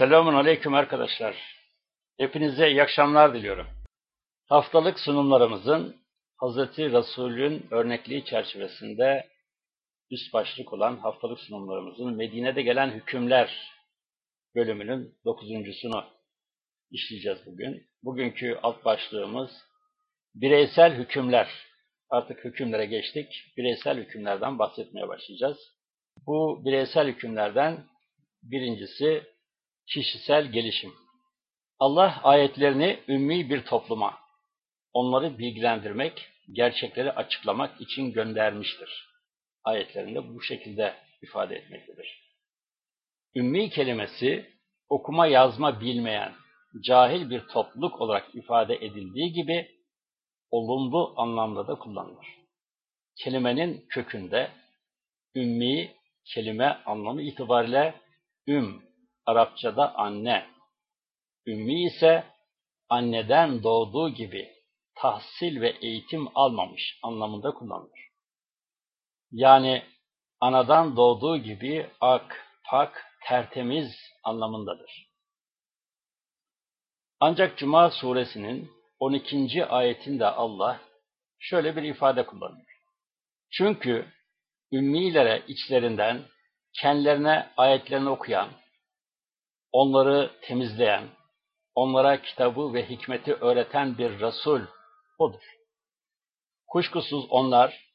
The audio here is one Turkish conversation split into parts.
Selamun Aleyküm arkadaşlar. Hepinize iyi akşamlar diliyorum. Haftalık sunumlarımızın Hz. Resul'ün örnekliği çerçevesinde üst başlık olan haftalık sunumlarımızın Medine'de gelen hükümler bölümünün dokuzuncusunu işleyeceğiz bugün. Bugünkü alt başlığımız bireysel hükümler. Artık hükümlere geçtik. Bireysel hükümlerden bahsetmeye başlayacağız. Bu bireysel hükümlerden birincisi kişisel gelişim. Allah ayetlerini ümmi bir topluma, onları bilgilendirmek, gerçekleri açıklamak için göndermiştir. Ayetlerinde bu şekilde ifade etmektedir. Ümmi kelimesi okuma yazma bilmeyen, cahil bir topluluk olarak ifade edildiği gibi olumlu anlamda da kullanılır. Kelimenin kökünde ümmi kelime anlamı itibariyle üm, Arapçada anne, ümmi ise anneden doğduğu gibi tahsil ve eğitim almamış anlamında kullanılır. Yani anadan doğduğu gibi ak, pak, tertemiz anlamındadır. Ancak Cuma suresinin 12. ayetinde Allah şöyle bir ifade kullanıyor. Çünkü ümmilere içlerinden kendilerine ayetlerini okuyan, onları temizleyen, onlara kitabı ve hikmeti öğreten bir Resul odur. Kuşkusuz onlar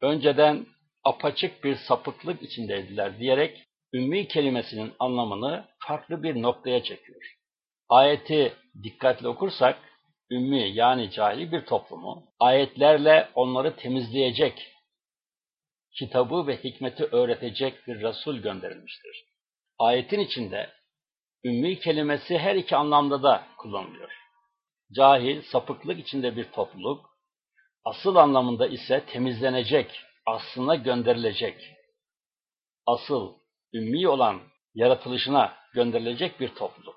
önceden apaçık bir sapıklık içindeydiler diyerek ümmi kelimesinin anlamını farklı bir noktaya çekiyor. Ayeti dikkatli okursak, ümmi yani cahil bir toplumu ayetlerle onları temizleyecek, kitabı ve hikmeti öğretecek bir Resul gönderilmiştir. Ayetin içinde ümmi kelimesi her iki anlamda da kullanılıyor. Cahil, sapıklık içinde bir topluluk, asıl anlamında ise temizlenecek, aslına gönderilecek, asıl ümmi olan yaratılışına gönderilecek bir topluluk.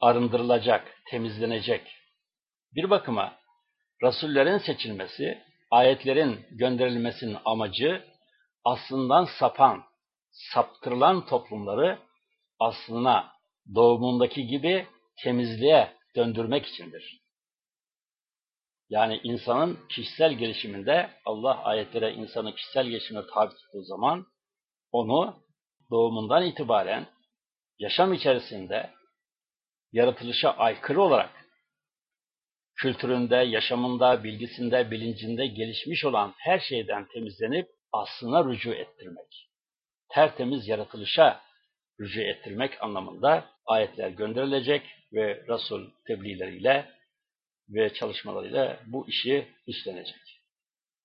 Arındırılacak, temizlenecek. Bir bakıma Rasullerin seçilmesi, ayetlerin gönderilmesinin amacı aslından sapan, saptırılan toplumları aslına doğumundaki gibi temizliğe döndürmek içindir. Yani insanın kişisel gelişiminde Allah ayetlere insanın kişisel gelişimine tabi tuttuğu zaman onu doğumundan itibaren yaşam içerisinde yaratılışa aykırı olarak kültüründe, yaşamında, bilgisinde, bilincinde gelişmiş olan her şeyden temizlenip aslına rücu ettirmek. Tertemiz yaratılışa rücu ettirmek anlamında ayetler gönderilecek ve Resul tebliğleriyle ve çalışmalarıyla bu işi üstlenecek.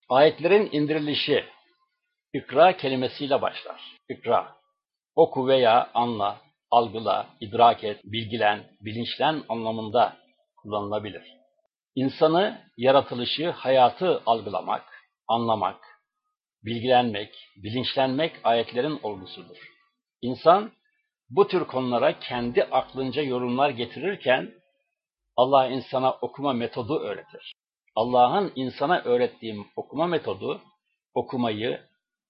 Ayetlerin indirilişi ikra kelimesiyle başlar. İkra, oku veya anla, algıla, idrak et, bilgilen, bilinçlen anlamında kullanılabilir. İnsanı, yaratılışı, hayatı algılamak, anlamak, bilgilenmek, bilinçlenmek ayetlerin olgusudur. İnsan, bu tür konulara kendi aklınca yorumlar getirirken Allah insana okuma metodu öğretir. Allah'ın insana öğrettiği okuma metodu okumayı,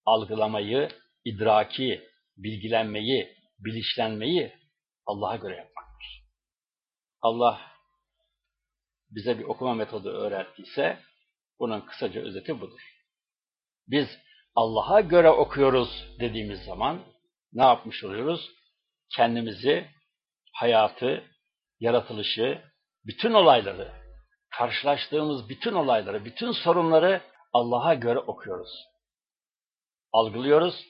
algılamayı, idraki, bilgilenmeyi, bilinçlenmeyi Allah'a göre yapmaktır. Allah bize bir okuma metodu öğrettiyse bunun kısaca özeti budur. Biz Allah'a göre okuyoruz dediğimiz zaman ne yapmış oluyoruz? Kendimizi, hayatı, yaratılışı, bütün olayları, karşılaştığımız bütün olayları, bütün sorunları Allah'a göre okuyoruz. Algılıyoruz,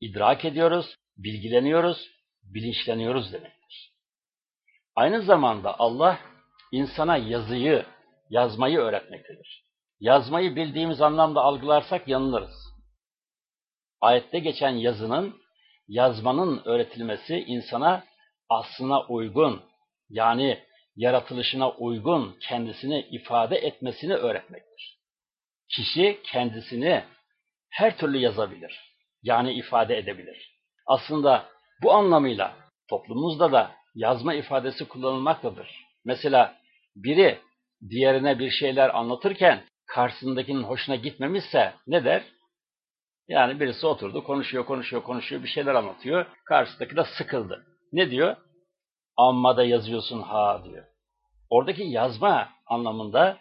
idrak ediyoruz, bilgileniyoruz, bilinçleniyoruz demektir. Aynı zamanda Allah insana yazıyı, yazmayı öğretmektedir. Yazmayı bildiğimiz anlamda algılarsak yanılırız. Ayette geçen yazının yazmanın öğretilmesi insana aslına uygun, yani yaratılışına uygun kendisini ifade etmesini öğretmektir. Kişi kendisini her türlü yazabilir, yani ifade edebilir. Aslında bu anlamıyla toplumumuzda da yazma ifadesi kullanılmaktadır. Mesela biri diğerine bir şeyler anlatırken karşısındakinin hoşuna gitmemişse ne der? Yani birisi oturdu, konuşuyor, konuşuyor, konuşuyor, bir şeyler anlatıyor. Karşısındaki de sıkıldı. Ne diyor? Amma da yazıyorsun ha diyor. Oradaki yazma anlamında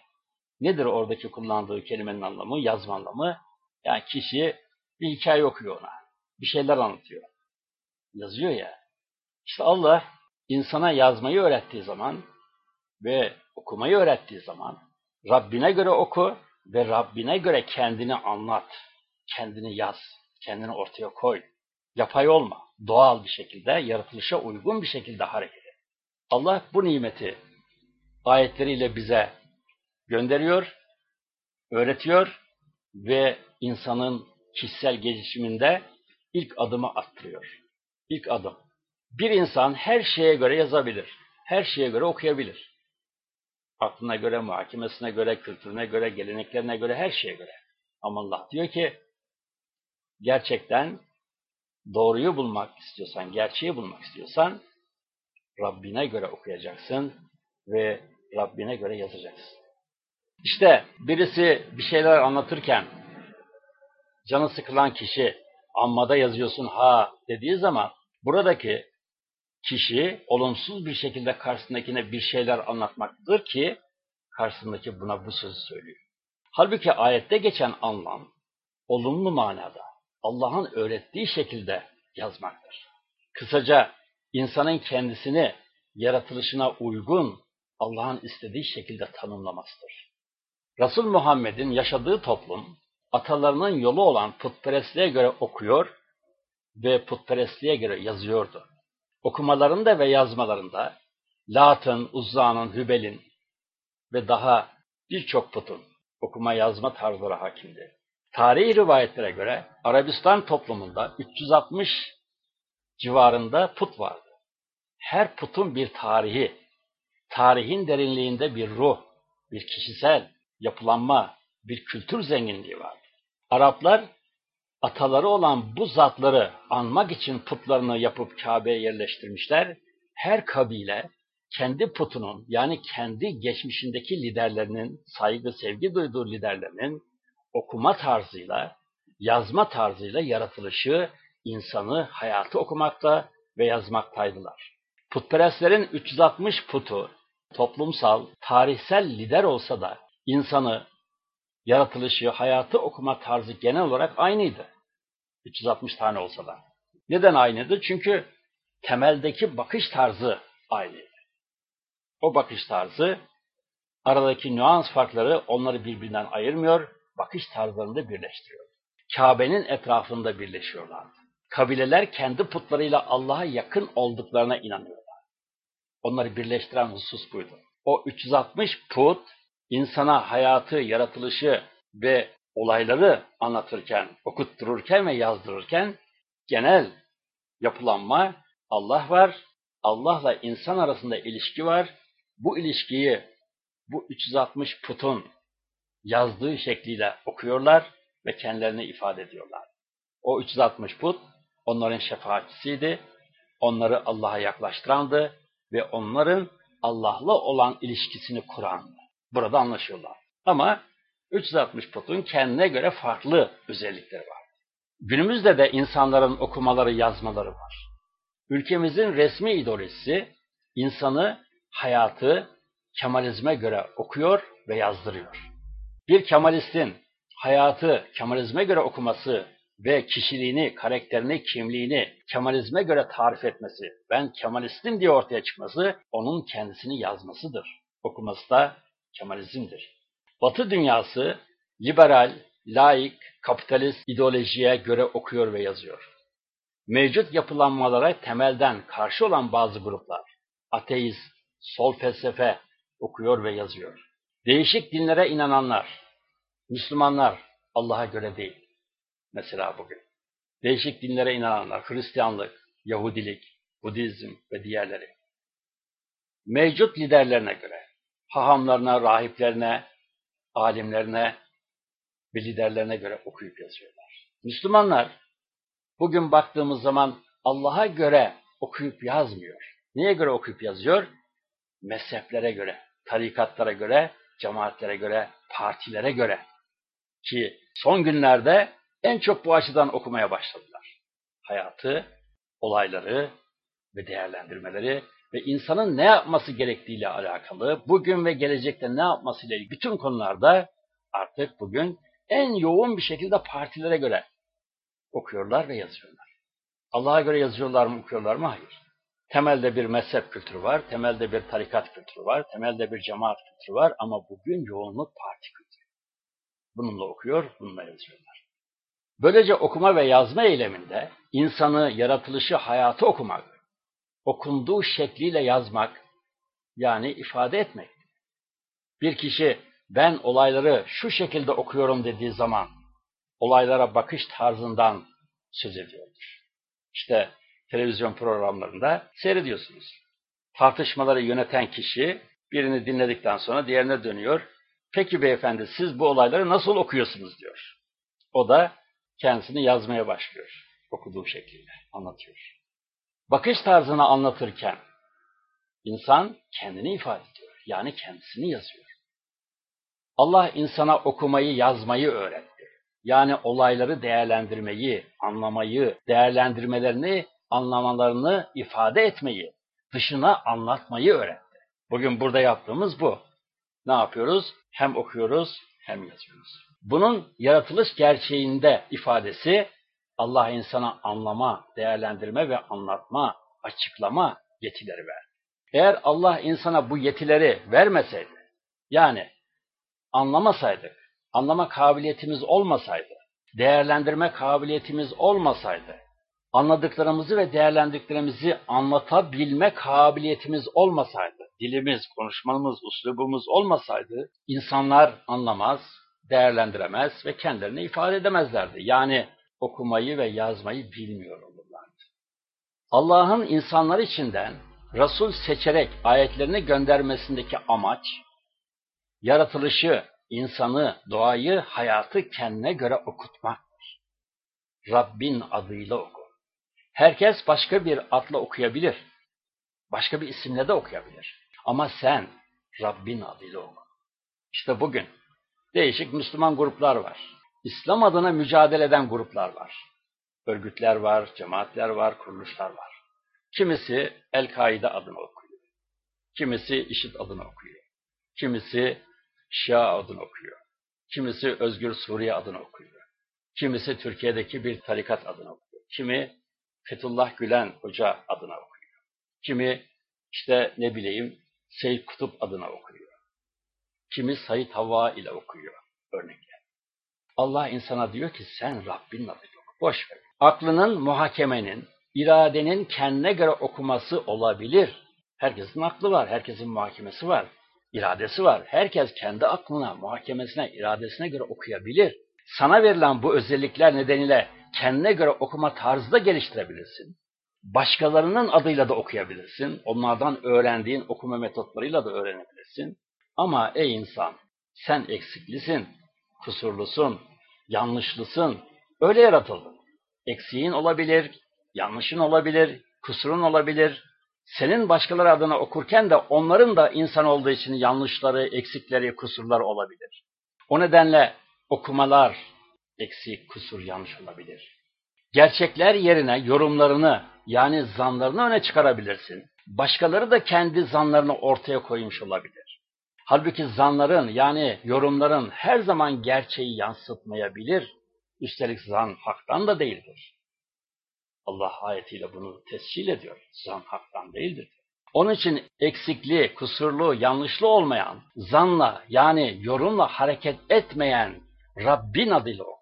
nedir oradaki kullandığı kelimenin anlamı, yazma anlamı? Yani kişi bir hikaye okuyor ona. Bir şeyler anlatıyor. Yazıyor ya. İşte Allah insana yazmayı öğrettiği zaman ve okumayı öğrettiği zaman Rabbine göre oku ve Rabbine göre kendini anlat, kendini yaz, kendini ortaya koy. Yapay olma, doğal bir şekilde, yaratılışa uygun bir şekilde hareket et. Allah bu nimeti ayetleriyle bize gönderiyor, öğretiyor ve insanın kişisel gelişiminde ilk adımı attırıyor. İlk adım. Bir insan her şeye göre yazabilir, her şeye göre okuyabilir. Aklına göre, muhakemesine göre, kültürüne göre, geleneklerine göre, her şeye göre. Ama Allah diyor ki, gerçekten doğruyu bulmak istiyorsan, gerçeği bulmak istiyorsan, Rabbine göre okuyacaksın ve Rabbine göre yazacaksın. İşte birisi bir şeyler anlatırken canı sıkılan kişi ammada yazıyorsun ha dediği zaman buradaki kişi olumsuz bir şekilde karşısındakine bir şeyler anlatmaktadır ki karşısındaki buna bu sözü söylüyor. Halbuki ayette geçen anlam olumlu manada Allah'ın öğrettiği şekilde yazmaktır. Kısaca insanın kendisini yaratılışına uygun Allah'ın istediği şekilde tanımlamasıdır. Resul Muhammed'in yaşadığı toplum atalarının yolu olan putperestliğe göre okuyor ve putperestliğe göre yazıyordu. Okumalarında ve yazmalarında Lat'ın, Uzza'nın, Hübel'in ve daha birçok putun okuma yazma tarzları hakimdi. Tarihi rivayetlere göre Arabistan toplumunda 360 civarında put vardı. Her putun bir tarihi, tarihin derinliğinde bir ruh, bir kişisel yapılanma, bir kültür zenginliği vardı. Araplar ataları olan bu zatları anmak için putlarını yapıp Kabe'ye yerleştirmişler. Her kabile kendi putunun yani kendi geçmişindeki liderlerinin, saygı sevgi duyduğu liderlerinin okuma tarzıyla, yazma tarzıyla yaratılışı, insanı, hayatı okumakta ve yazmaktaydılar. Putperestlerin 360 putu toplumsal, tarihsel lider olsa da insanı, yaratılışı, hayatı okuma tarzı genel olarak aynıydı. 360 tane olsa da. Neden aynıydı? Çünkü temeldeki bakış tarzı aynıydı. O bakış tarzı aradaki nüans farkları onları birbirinden ayırmıyor, bakış tarzlarını da birleştiriyor. Kabe'nin etrafında birleşiyorlardı. Kabileler kendi putlarıyla Allah'a yakın olduklarına inanıyorlar. Onları birleştiren husus buydu. O 360 put insana hayatı, yaratılışı ve olayları anlatırken, okuttururken ve yazdırırken genel yapılanma Allah var, Allah'la insan arasında ilişki var. Bu ilişkiyi bu 360 putun yazdığı şekliyle okuyorlar ve kendilerini ifade ediyorlar. O 360 put onların şefaatçisiydi, onları Allah'a yaklaştırandı ve onların Allah'la olan ilişkisini kurandı. Burada anlaşıyorlar. Ama 360 putun kendine göre farklı özellikleri var. Günümüzde de insanların okumaları, yazmaları var. Ülkemizin resmi ideolojisi insanı, hayatı Kemalizme göre okuyor ve yazdırıyor. Bir Kemalistin hayatı Kemalizme göre okuması ve kişiliğini, karakterini, kimliğini Kemalizme göre tarif etmesi, ben Kemalistim diye ortaya çıkması, onun kendisini yazmasıdır. Okuması da Kemalizmdir. Batı dünyası liberal, laik, kapitalist ideolojiye göre okuyor ve yazıyor. Mevcut yapılanmalara temelden karşı olan bazı gruplar, ateist, sol felsefe okuyor ve yazıyor. Değişik dinlere inananlar, Müslümanlar Allah'a göre değil. Mesela bugün. Değişik dinlere inananlar, Hristiyanlık, Yahudilik, Budizm ve diğerleri. Mevcut liderlerine göre, hahamlarına, rahiplerine, alimlerine ve liderlerine göre okuyup yazıyorlar. Müslümanlar bugün baktığımız zaman Allah'a göre okuyup yazmıyor. Neye göre okuyup yazıyor? Mezheplere göre, tarikatlara göre, cemaatlere göre, partilere göre. Ki son günlerde en çok bu açıdan okumaya başladılar. Hayatı, olayları, ve değerlendirmeleri ve insanın ne yapması gerektiğiyle alakalı, bugün ve gelecekte ne yapmasıyla ilgili bütün konularda artık bugün en yoğun bir şekilde partilere göre okuyorlar ve yazıyorlar. Allah'a göre yazıyorlar mı, okuyorlar mı? Hayır. Temelde bir mezhep kültürü var, temelde bir tarikat kültürü var, temelde bir cemaat kültürü var ama bugün yoğunluk parti kültürü. Bununla okuyor, bununla yazıyorlar. Böylece okuma ve yazma eyleminde insanı, yaratılışı, hayatı okumak, okunduğu şekliyle yazmak, yani ifade etmek. Bir kişi ben olayları şu şekilde okuyorum dediği zaman olaylara bakış tarzından söz ediyordur. İşte televizyon programlarında seyrediyorsunuz. Tartışmaları yöneten kişi birini dinledikten sonra diğerine dönüyor. Peki beyefendi siz bu olayları nasıl okuyorsunuz diyor. O da kendisini yazmaya başlıyor. Okuduğu şekliyle anlatıyor. Bakış tarzını anlatırken insan kendini ifade ediyor. Yani kendisini yazıyor. Allah insana okumayı, yazmayı öğretti. Yani olayları değerlendirmeyi, anlamayı, değerlendirmelerini, anlamalarını ifade etmeyi, dışına anlatmayı öğretti. Bugün burada yaptığımız bu. Ne yapıyoruz? Hem okuyoruz hem yazıyoruz. Bunun yaratılış gerçeğinde ifadesi Allah insana anlama, değerlendirme ve anlatma, açıklama yetileri ver. Eğer Allah insana bu yetileri vermeseydi, yani anlamasaydık, anlama kabiliyetimiz olmasaydı, değerlendirme kabiliyetimiz olmasaydı, anladıklarımızı ve değerlendiklerimizi anlatabilme kabiliyetimiz olmasaydı, dilimiz, konuşmamız, uslubumuz olmasaydı, insanlar anlamaz, değerlendiremez ve kendilerini ifade edemezlerdi. Yani okumayı ve yazmayı bilmiyor olurlardı. Allah'ın insanlar içinden Resul seçerek ayetlerini göndermesindeki amaç, yaratılışı, insanı, doğayı, hayatı kendine göre okutmaktır. Rabbin adıyla oku. Herkes başka bir adla okuyabilir. Başka bir isimle de okuyabilir. Ama sen Rabbin adıyla oku. İşte bugün değişik Müslüman gruplar var. İslam adına mücadele eden gruplar var. Örgütler var, cemaatler var, kuruluşlar var. Kimisi El-Kaide adına okuyor. Kimisi IŞİD adına okuyor. Kimisi Şia adını okuyor. Kimisi Özgür Suriye adını okuyor. Kimisi Türkiye'deki bir tarikat adını okuyor. Kimi Fethullah Gülen Hoca adına okuyor. Kimi işte ne bileyim Seyyid Kutup adına okuyor. Kimi Said Havva ile okuyor örnekler. Allah insana diyor ki sen Rabbin adıyla oku. Boş ver. Aklının, muhakemenin, iradenin kendine göre okuması olabilir. Herkesin aklı var, herkesin muhakemesi var iradesi var. Herkes kendi aklına, muhakemesine, iradesine göre okuyabilir. Sana verilen bu özellikler nedeniyle kendine göre okuma tarzı da geliştirebilirsin. Başkalarının adıyla da okuyabilirsin. Onlardan öğrendiğin okuma metotlarıyla da öğrenebilirsin. Ama ey insan, sen eksiklisin, kusurlusun, yanlışlısın. Öyle yaratıldın. Eksiğin olabilir, yanlışın olabilir, kusurun olabilir, senin başkaları adına okurken de onların da insan olduğu için yanlışları, eksikleri, kusurları olabilir. O nedenle okumalar eksik, kusur, yanlış olabilir. Gerçekler yerine yorumlarını yani zanlarını öne çıkarabilirsin. Başkaları da kendi zanlarını ortaya koymuş olabilir. Halbuki zanların yani yorumların her zaman gerçeği yansıtmayabilir. Üstelik zan haktan da değildir. Allah ayetiyle bunu tescil ediyor. Zan haktan değildir. Onun için eksikli, kusurlu, yanlışlı olmayan, zanla yani yorumla hareket etmeyen Rabbin adıyla oku.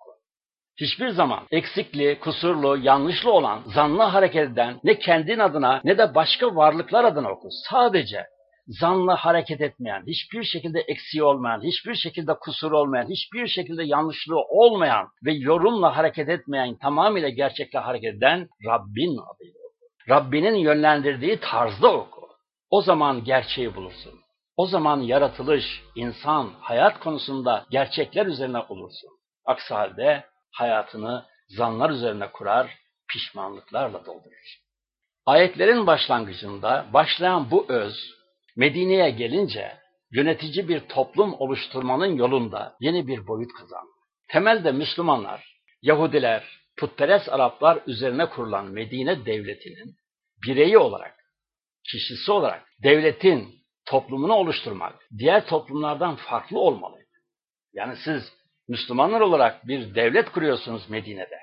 Hiçbir zaman eksikli, kusurlu, yanlışlı olan, zanla hareket eden ne kendin adına ne de başka varlıklar adına oku. Sadece zanla hareket etmeyen, hiçbir şekilde eksiği olmayan, hiçbir şekilde kusur olmayan, hiçbir şekilde yanlışlığı olmayan ve yorumla hareket etmeyen, tamamıyla gerçekle hareket eden Rabbin adıyla oku. Rabbinin yönlendirdiği tarzda oku. O zaman gerçeği bulursun. O zaman yaratılış, insan, hayat konusunda gerçekler üzerine olursun. Aksi halde hayatını zanlar üzerine kurar, pişmanlıklarla doldurur. Ayetlerin başlangıcında başlayan bu öz, Medine'ye gelince yönetici bir toplum oluşturmanın yolunda yeni bir boyut kazandı. Temelde Müslümanlar, Yahudiler, putperest Araplar üzerine kurulan Medine devletinin bireyi olarak, kişisi olarak devletin toplumunu oluşturmak diğer toplumlardan farklı olmalıydı. Yani siz Müslümanlar olarak bir devlet kuruyorsunuz Medine'de.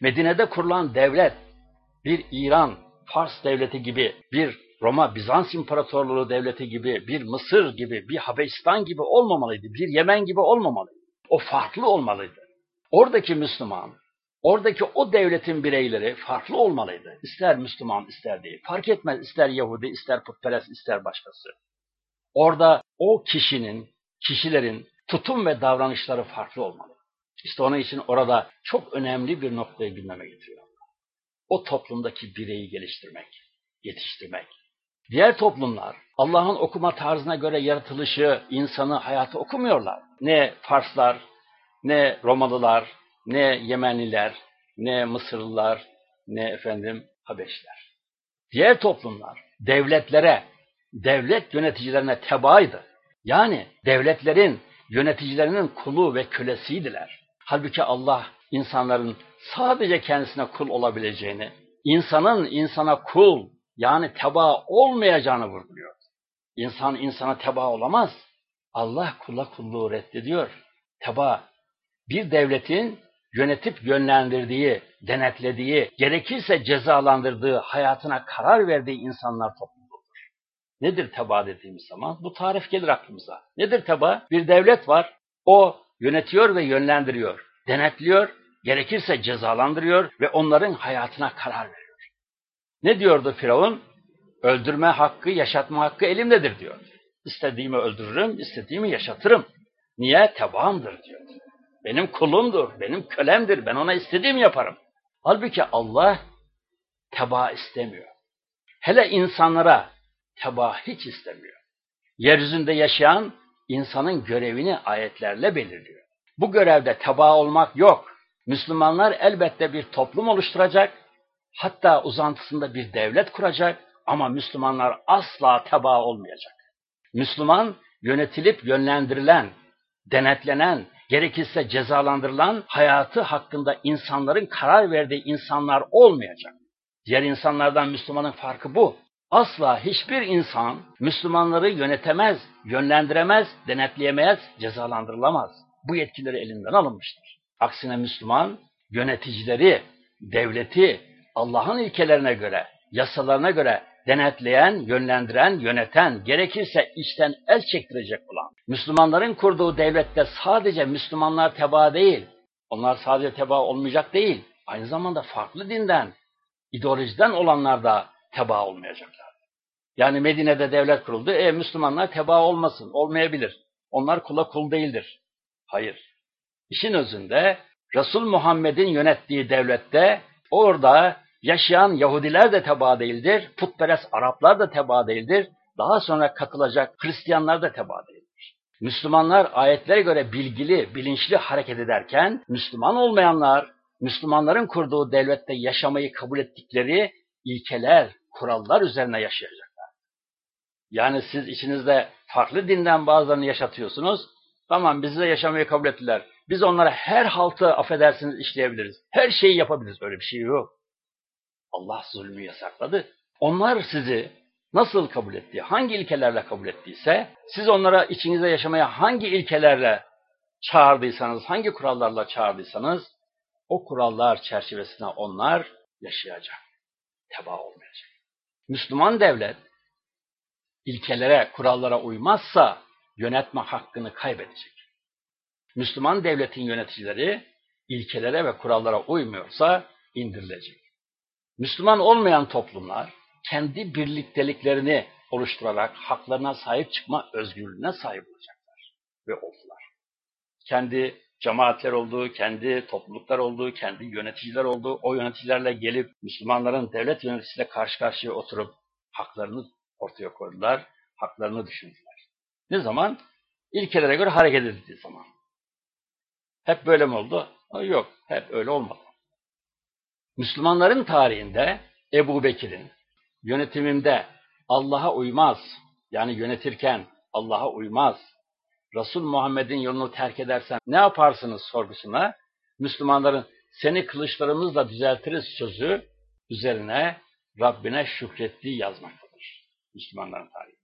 Medine'de kurulan devlet bir İran, Fars devleti gibi, bir Roma, Bizans İmparatorluğu devleti gibi, bir Mısır gibi, bir Habeşistan gibi olmamalıydı, bir Yemen gibi olmamalıydı. O farklı olmalıydı. Oradaki Müslüman, oradaki o devletin bireyleri farklı olmalıydı. İster Müslüman, ister değil. Fark etmez, ister Yahudi, ister putperest, ister başkası. Orada o kişinin, kişilerin tutum ve davranışları farklı olmalı. İşte onun için orada çok önemli bir noktayı gündeme getiriyor. O toplumdaki bireyi geliştirmek, yetiştirmek. Diğer toplumlar Allah'ın okuma tarzına göre yaratılışı, insanı, hayatı okumuyorlar. Ne Farslar, ne Romalılar, ne Yemenliler, ne Mısırlılar, ne efendim Habeşler. Diğer toplumlar devletlere, devlet yöneticilerine tebaaydı. Yani devletlerin yöneticilerinin kulu ve kölesiydiler. Halbuki Allah insanların sadece kendisine kul olabileceğini, insanın insana kul yani teba olmayacağını vurguluyor. İnsan insana teba olamaz. Allah kula kulluğu reddediyor. Teba bir devletin yönetip yönlendirdiği, denetlediği, gerekirse cezalandırdığı, hayatına karar verdiği insanlar topluluğudur. Nedir teba dediğimiz zaman? Bu tarif gelir aklımıza. Nedir teba? Bir devlet var. O yönetiyor ve yönlendiriyor, denetliyor, gerekirse cezalandırıyor ve onların hayatına karar veriyor. Ne diyordu Firavun? Öldürme hakkı, yaşatma hakkı elimdedir diyor. İstediğimi öldürürüm, istediğimi yaşatırım. Niye? Tebaamdır diyor. Benim kulumdur, benim kölemdir, ben ona istediğimi yaparım. Halbuki Allah teba istemiyor. Hele insanlara teba hiç istemiyor. Yeryüzünde yaşayan insanın görevini ayetlerle belirliyor. Bu görevde teba olmak yok. Müslümanlar elbette bir toplum oluşturacak, hatta uzantısında bir devlet kuracak ama Müslümanlar asla teba olmayacak. Müslüman yönetilip yönlendirilen, denetlenen, gerekirse cezalandırılan hayatı hakkında insanların karar verdiği insanlar olmayacak. Diğer insanlardan Müslümanın farkı bu. Asla hiçbir insan Müslümanları yönetemez, yönlendiremez, denetleyemez, cezalandırılamaz. Bu yetkileri elinden alınmıştır. Aksine Müslüman yöneticileri, devleti Allah'ın ilkelerine göre, yasalarına göre denetleyen, yönlendiren, yöneten, gerekirse içten el çektirecek olan. Müslümanların kurduğu devlette sadece Müslümanlar teba değil, onlar sadece teba olmayacak değil, aynı zamanda farklı dinden, ideolojiden olanlar da teba olmayacaklar. Yani Medine'de devlet kuruldu, e Müslümanlar teba olmasın, olmayabilir. Onlar kula kul değildir. Hayır. İşin özünde Resul Muhammed'in yönettiği devlette orada yaşayan Yahudiler de teba değildir, putperest Araplar da teba değildir, daha sonra katılacak Hristiyanlar da teba değildir. Müslümanlar ayetlere göre bilgili, bilinçli hareket ederken, Müslüman olmayanlar, Müslümanların kurduğu devlette yaşamayı kabul ettikleri ilkeler, kurallar üzerine yaşayacaklar. Yani siz içinizde farklı dinden bazılarını yaşatıyorsunuz, tamam bizi de yaşamayı kabul ettiler. Biz onlara her haltı affedersiniz işleyebiliriz. Her şeyi yapabiliriz. Öyle bir şey yok. Allah zulmü yasakladı. Onlar sizi nasıl kabul etti, hangi ilkelerle kabul ettiyse, siz onlara içinizde yaşamaya hangi ilkelerle çağırdıysanız, hangi kurallarla çağırdıysanız, o kurallar çerçevesinde onlar yaşayacak, teba olmayacak. Müslüman devlet, ilkelere, kurallara uymazsa yönetme hakkını kaybedecek. Müslüman devletin yöneticileri ilkelere ve kurallara uymuyorsa indirilecek. Müslüman olmayan toplumlar kendi birlikteliklerini oluşturarak haklarına sahip çıkma özgürlüğüne sahip olacaklar ve oldular. Kendi cemaatler olduğu, kendi topluluklar olduğu, kendi yöneticiler olduğu, o yöneticilerle gelip Müslümanların devlet yöneticisiyle karşı karşıya oturup haklarını ortaya koydular, haklarını düşündüler. Ne zaman? İlkelere göre hareket edildiği zaman. Hep böyle mi oldu? Yok, hep öyle olmadı. Müslümanların tarihinde Ebu Bekir'in yönetiminde Allah'a uymaz, yani yönetirken Allah'a uymaz, Resul Muhammed'in yolunu terk edersen ne yaparsınız sorgusuna, Müslümanların seni kılıçlarımızla düzeltiriz sözü üzerine Rabbine şükrettiği yazmaktadır. Müslümanların tarihi.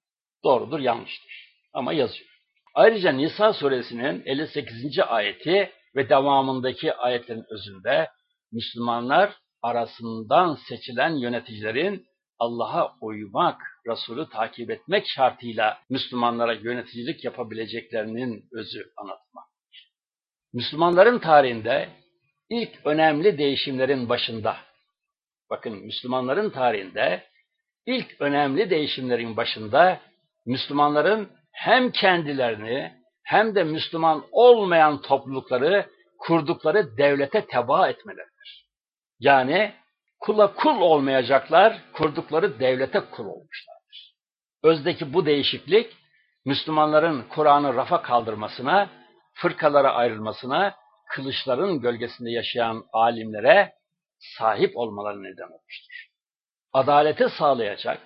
Doğrudur, yanlıştır. Ama yazıyor. Ayrıca Nisa suresinin 58. ayeti ve devamındaki ayetlerin özünde Müslümanlar arasından seçilen yöneticilerin Allah'a uymak, Resulü takip etmek şartıyla Müslümanlara yöneticilik yapabileceklerinin özü anlatmaktadır. Müslümanların tarihinde ilk önemli değişimlerin başında, bakın Müslümanların tarihinde ilk önemli değişimlerin başında Müslümanların hem kendilerini hem de Müslüman olmayan toplulukları kurdukları devlete teba etmeleridir. Yani kula kul olmayacaklar, kurdukları devlete kul olmuşlardır. Özdeki bu değişiklik, Müslümanların Kur'an'ı rafa kaldırmasına, fırkalara ayrılmasına, kılıçların gölgesinde yaşayan alimlere sahip olmaları neden olmuştur. Adaleti sağlayacak,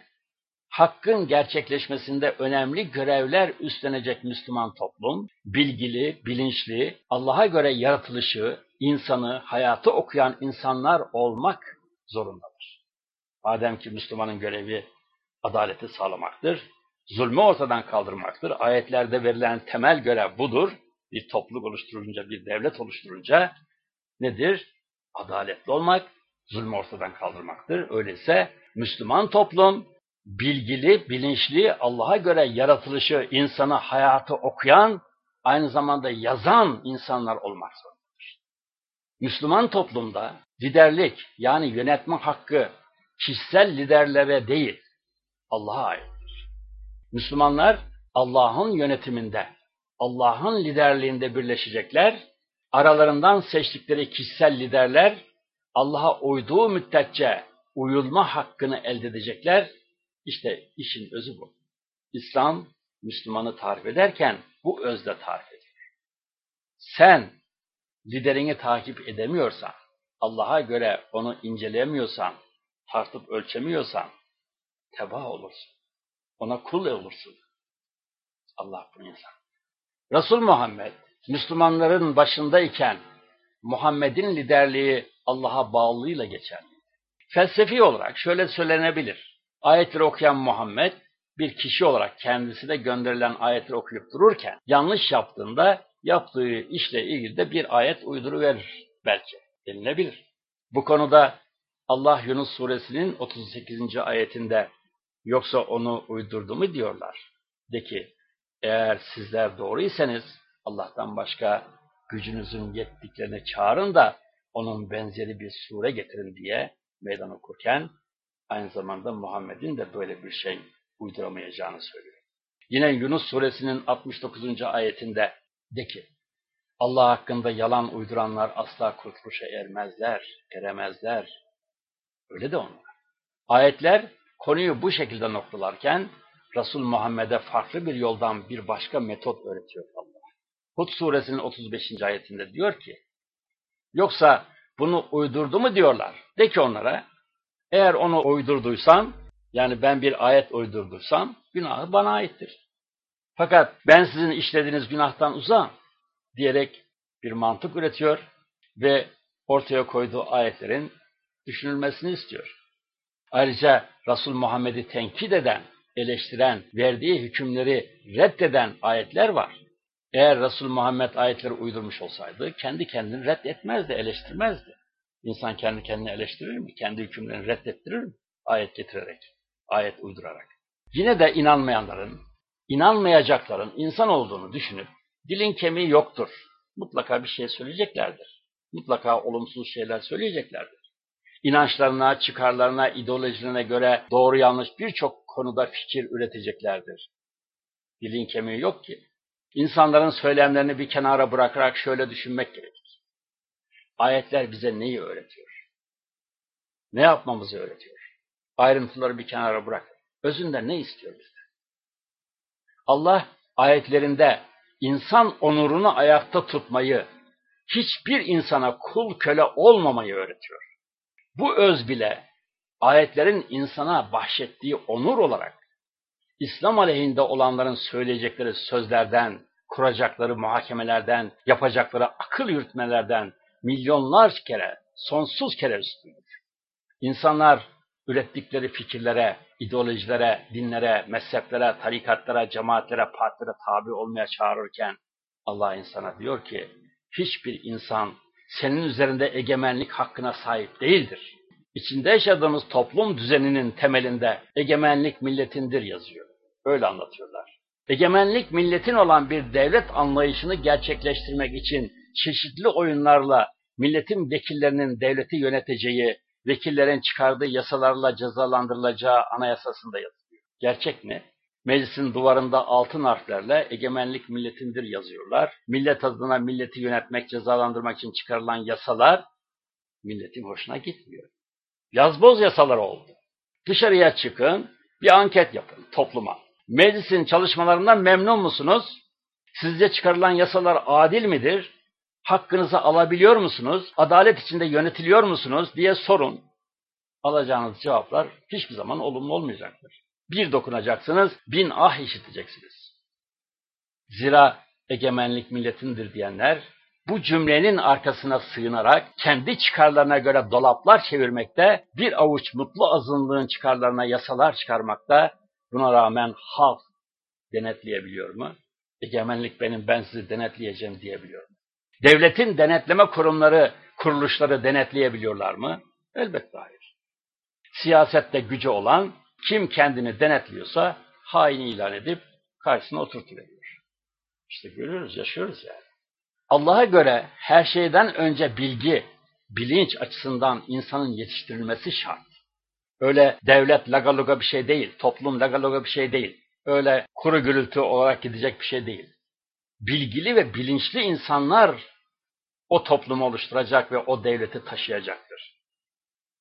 hakkın gerçekleşmesinde önemli görevler üstlenecek Müslüman toplum, bilgili, bilinçli, Allah'a göre yaratılışı, insanı, hayatı okuyan insanlar olmak zorundadır. Madem ki Müslümanın görevi adaleti sağlamaktır, zulmü ortadan kaldırmaktır. Ayetlerde verilen temel görev budur. Bir topluluk oluşturunca, bir devlet oluşturunca nedir? Adaletli olmak, zulmü ortadan kaldırmaktır. Öyleyse Müslüman toplum bilgili, bilinçli, Allah'a göre yaratılışı, insanı, hayatı okuyan, aynı zamanda yazan insanlar olmak zorundadır. Müslüman toplumda liderlik yani yönetme hakkı kişisel liderlere değil, Allah'a aittir. Müslümanlar Allah'ın yönetiminde, Allah'ın liderliğinde birleşecekler, aralarından seçtikleri kişisel liderler Allah'a uyduğu müddetçe uyulma hakkını elde edecekler. İşte işin özü bu. İslam, Müslümanı tarif ederken bu özle tarif ediyor. Sen liderini takip edemiyorsan, Allah'a göre onu inceleyemiyorsan, tartıp ölçemiyorsan, teba olursun. Ona kul olursun. Allah bunu insan. Resul Muhammed, Müslümanların başındayken, Muhammed'in liderliği Allah'a bağlılığıyla geçer. Felsefi olarak şöyle söylenebilir. Ayetleri okuyan Muhammed, bir kişi olarak kendisi de gönderilen ayetleri okuyup dururken, yanlış yaptığında yaptığı işle ilgili de bir ayet uyduruverir belki denilebilir. Bu konuda Allah Yunus suresinin 38. ayetinde yoksa onu uydurdu mu diyorlar. De ki eğer sizler doğruysanız Allah'tan başka gücünüzün yettiklerini çağırın da onun benzeri bir sure getirin diye meydan okurken aynı zamanda Muhammed'in de böyle bir şey uyduramayacağını söylüyor. Yine Yunus suresinin 69. ayetinde de ki Allah hakkında yalan uyduranlar asla kurtuluşa ermezler, eremezler. Öyle de onlar. Ayetler konuyu bu şekilde noktalarken Resul Muhammed'e farklı bir yoldan bir başka metot öğretiyor Allah. Hud suresinin 35. ayetinde diyor ki, yoksa bunu uydurdu mu diyorlar. De ki onlara, eğer onu uydurduysan, yani ben bir ayet uydurduysam, günahı bana aittir. Fakat ben sizin işlediğiniz günahtan uzağım diyerek bir mantık üretiyor ve ortaya koyduğu ayetlerin düşünülmesini istiyor. Ayrıca Resul Muhammed'i tenkit eden, eleştiren, verdiği hükümleri reddeden ayetler var. Eğer Resul Muhammed ayetleri uydurmuş olsaydı kendi kendini reddetmezdi, eleştirmezdi. İnsan kendi kendini eleştirir mi? Kendi hükümlerini reddettirir mi? Ayet getirerek, ayet uydurarak. Yine de inanmayanların, inanmayacakların insan olduğunu düşünüp dilin kemiği yoktur. Mutlaka bir şey söyleyeceklerdir. Mutlaka olumsuz şeyler söyleyeceklerdir. İnançlarına, çıkarlarına, ideolojilerine göre doğru yanlış birçok konuda fikir üreteceklerdir. Dilin kemiği yok ki. İnsanların söylemlerini bir kenara bırakarak şöyle düşünmek gerekir. Ayetler bize neyi öğretiyor? Ne yapmamızı öğretiyor? Ayrıntıları bir kenara bırak. Özünde ne istiyor bizden? Allah ayetlerinde insan onurunu ayakta tutmayı, hiçbir insana kul köle olmamayı öğretiyor. Bu öz bile ayetlerin insana bahşettiği onur olarak İslam aleyhinde olanların söyleyecekleri sözlerden, kuracakları muhakemelerden, yapacakları akıl yürütmelerden milyonlar kere, sonsuz kere üstündür. İnsanlar ürettikleri fikirlere, ideolojilere, dinlere, mezheplere, tarikatlara, cemaatlere, partilere tabi olmaya çağırırken Allah insana diyor ki hiçbir insan senin üzerinde egemenlik hakkına sahip değildir. İçinde yaşadığımız toplum düzeninin temelinde egemenlik milletindir yazıyor. Öyle anlatıyorlar. Egemenlik milletin olan bir devlet anlayışını gerçekleştirmek için çeşitli oyunlarla milletin vekillerinin devleti yöneteceği, vekillerin çıkardığı yasalarla cezalandırılacağı anayasasında yazılıyor. Gerçek mi? Meclisin duvarında altın harflerle egemenlik milletindir yazıyorlar. Millet adına milleti yönetmek, cezalandırmak için çıkarılan yasalar milletin hoşuna gitmiyor. Yazboz yasalar oldu. Dışarıya çıkın, bir anket yapın topluma. Meclisin çalışmalarından memnun musunuz? Sizce çıkarılan yasalar adil midir? Hakkınızı alabiliyor musunuz? Adalet içinde yönetiliyor musunuz diye sorun. Alacağınız cevaplar hiçbir zaman olumlu olmayacaktır. Bir dokunacaksınız, bin ah işiteceksiniz. Zira egemenlik milletindir diyenler, bu cümlenin arkasına sığınarak kendi çıkarlarına göre dolaplar çevirmekte, bir avuç mutlu azınlığın çıkarlarına yasalar çıkarmakta, buna rağmen halk denetleyebiliyor mu? Egemenlik benim, ben sizi denetleyeceğim diyebiliyor mu? Devletin denetleme kurumları, kuruluşları denetleyebiliyorlar mı? Elbette hayır. Siyasette gücü olan kim kendini denetliyorsa hain ilan edip karşısına oturtuveriyor. İşte görüyoruz, yaşıyoruz yani. Allah'a göre her şeyden önce bilgi, bilinç açısından insanın yetiştirilmesi şart. Öyle devlet lagaluga bir şey değil, toplum lagaluga bir şey değil. Öyle kuru gürültü olarak gidecek bir şey değil. Bilgili ve bilinçli insanlar o toplumu oluşturacak ve o devleti taşıyacaktır.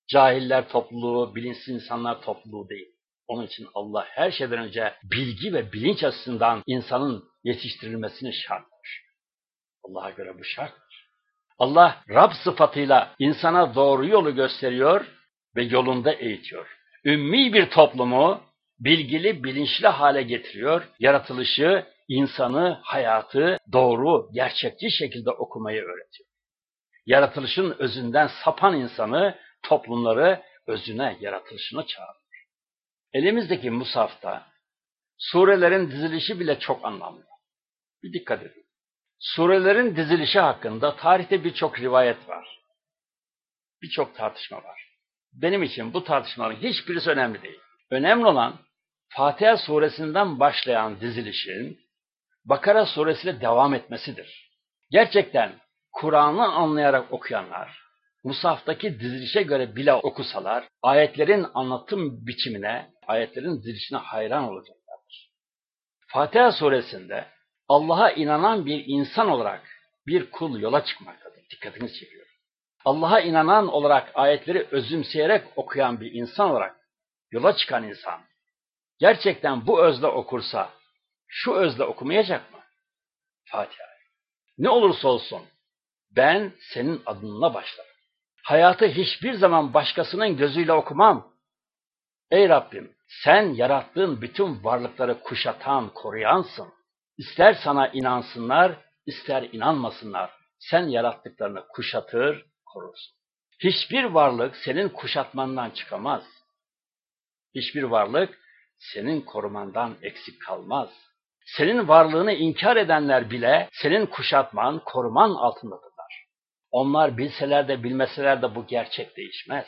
Cahiller topluluğu, bilinçsiz insanlar topluluğu değil. Onun için Allah her şeyden önce bilgi ve bilinç açısından insanın yetiştirilmesini şart koşuyor. Allah'a göre bu şarttır. Allah Rab sıfatıyla insana doğru yolu gösteriyor ve yolunda eğitiyor. Ümmi bir toplumu bilgili, bilinçli hale getiriyor. Yaratılışı, insanı, hayatı doğru, gerçekçi şekilde okumayı öğretiyor. Yaratılışın özünden sapan insanı, toplumları özüne, yaratılışına çağırıyor. Elimizdeki musafta surelerin dizilişi bile çok anlamlı. Bir dikkat edin. Surelerin dizilişi hakkında tarihte birçok rivayet var. Birçok tartışma var. Benim için bu tartışmaların hiçbirisi önemli değil. Önemli olan Fatiha suresinden başlayan dizilişin Bakara suresiyle devam etmesidir. Gerçekten Kur'an'ı anlayarak okuyanlar, Musaf'taki dizilişe göre bile okusalar, ayetlerin anlatım biçimine, ayetlerin dizilişine hayran olacaklardır. Fatiha suresinde Allah'a inanan bir insan olarak bir kul yola çıkmaktadır. Dikkatinizi çekiyor. Allah'a inanan olarak ayetleri özümseyerek okuyan bir insan olarak yola çıkan insan, gerçekten bu özle okursa, şu özle okumayacak mı? Fatiha. Ne olursa olsun, ben senin adınla başlarım. Hayatı hiçbir zaman başkasının gözüyle okumam. Ey Rabbim, sen yarattığın bütün varlıkları kuşatan, koruyansın. İster sana inansınlar, ister inanmasınlar. Sen yarattıklarını kuşatır, korursun. Hiçbir varlık senin kuşatmandan çıkamaz. Hiçbir varlık senin korumandan eksik kalmaz. Senin varlığını inkar edenler bile senin kuşatman, koruman altındadırlar. Onlar bilseler de bilmeseler de bu gerçek değişmez.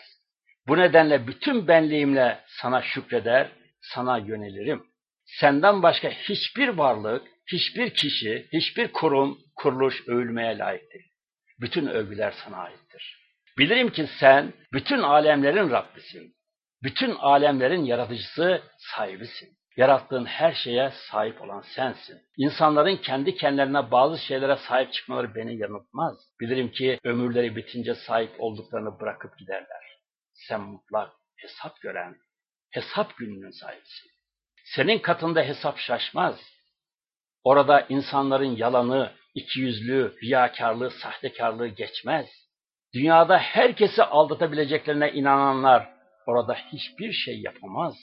Bu nedenle bütün benliğimle sana şükreder, sana yönelirim. Senden başka hiçbir varlık, hiçbir kişi, hiçbir kurum, kuruluş övülmeye layık değil. Bütün övgüler sana aittir. Bilirim ki sen bütün alemlerin Rabbisin. Bütün alemlerin yaratıcısı, sahibisin. Yarattığın her şeye sahip olan sensin. İnsanların kendi kendilerine bazı şeylere sahip çıkmaları beni yanıltmaz. Bilirim ki ömürleri bitince sahip olduklarını bırakıp giderler. Sen mutlak, hesap gören, hesap gününün sahibisin. Senin katında hesap şaşmaz. Orada insanların yalanı, ikiyüzlü, riyakarlığı, sahtekarlığı geçmez. Dünyada herkesi aldatabileceklerine inananlar orada hiçbir şey yapamaz.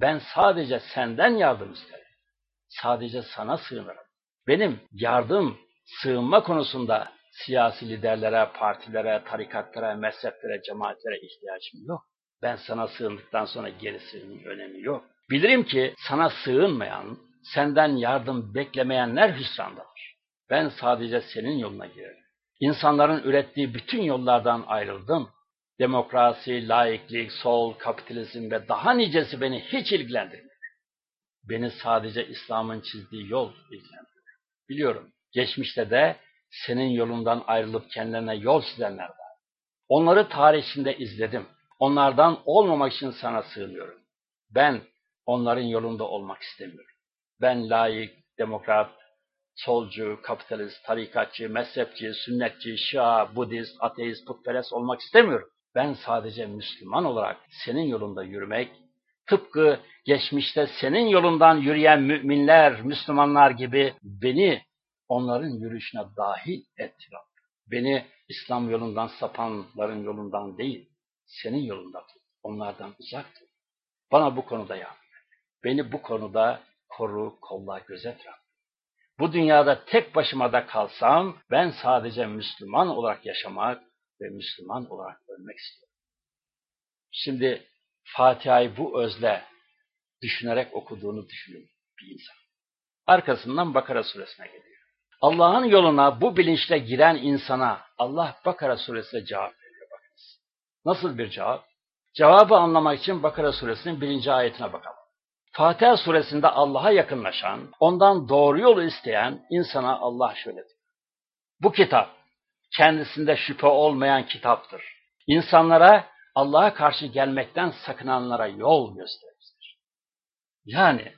Ben sadece senden yardım isterim. Sadece sana sığınırım. Benim yardım, sığınma konusunda siyasi liderlere, partilere, tarikatlara, mezheplere, cemaatlere ihtiyacım yok. Ben sana sığındıktan sonra gerisinin önemi yok. Bilirim ki sana sığınmayan, senden yardım beklemeyenler hüsrandadır. Ben sadece senin yoluna girerim. İnsanların ürettiği bütün yollardan ayrıldım. Demokrasi, laiklik, sol, kapitalizm ve daha nicesi beni hiç ilgilendirmiyor. Beni sadece İslam'ın çizdiği yol ilgilendiriyor. Biliyorum, geçmişte de senin yolundan ayrılıp kendilerine yol çizenler var. Onları tarih içinde izledim. Onlardan olmamak için sana sığınıyorum. Ben onların yolunda olmak istemiyorum. Ben layık, demokrat, solcu, kapitalist, tarikatçı, mezhepçi, sünnetçi, şia, budist, ateist, putperest olmak istemiyorum. Ben sadece Müslüman olarak senin yolunda yürümek, tıpkı geçmişte senin yolundan yürüyen müminler, Müslümanlar gibi beni onların yürüyüşüne dahil et Beni İslam yolundan sapanların yolundan değil, senin yolunda tut. Onlardan uzak tut. Bana bu konuda yardım et. Beni bu konuda koru, kolla, gözet Rabbim. Bu dünyada tek başıma da kalsam, ben sadece Müslüman olarak yaşamak ve Müslüman olarak ölmek istiyorum. Şimdi Fatiha'yı bu özle düşünerek okuduğunu düşünün bir insan. Arkasından Bakara suresine geliyor. Allah'ın yoluna bu bilinçle giren insana Allah Bakara suresine cevap veriyor. Bakınız. Nasıl bir cevap? Cevabı anlamak için Bakara suresinin birinci ayetine bakalım. Fatiha suresinde Allah'a yakınlaşan, ondan doğru yolu isteyen insana Allah şöyle diyor. Bu kitap kendisinde şüphe olmayan kitaptır. İnsanlara Allah'a karşı gelmekten sakınanlara yol gösterir. Yani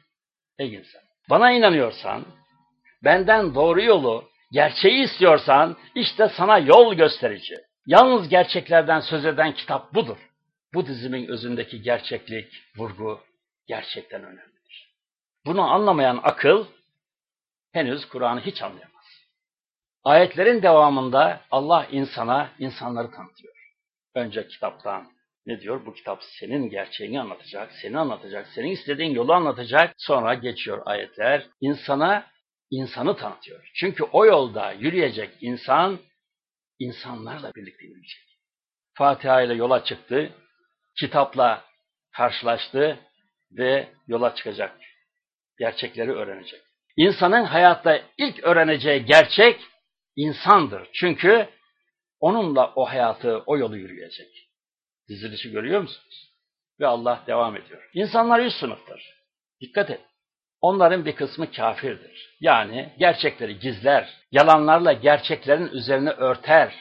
ey insan, bana inanıyorsan, benden doğru yolu, gerçeği istiyorsan işte sana yol gösterici. Yalnız gerçeklerden söz eden kitap budur. Bu dizimin özündeki gerçeklik, vurgu gerçekten önemlidir. Bunu anlamayan akıl henüz Kur'an'ı hiç anlayamaz. Ayetlerin devamında Allah insana insanları tanıtıyor. Önce kitaptan ne diyor? Bu kitap senin gerçeğini anlatacak, seni anlatacak, senin istediğin yolu anlatacak. Sonra geçiyor ayetler. insana insanı tanıtıyor. Çünkü o yolda yürüyecek insan, insanlarla birlikte yürüyecek. Fatiha ile yola çıktı, kitapla karşılaştı ve yola çıkacak. Gerçekleri öğrenecek. İnsanın hayatta ilk öğreneceği gerçek insandır. Çünkü onunla o hayatı, o yolu yürüyecek. Dizilişi görüyor musunuz? Ve Allah devam ediyor. İnsanlar üst sınıftır. Dikkat et. Onların bir kısmı kafirdir. Yani gerçekleri gizler, yalanlarla gerçeklerin üzerine örter.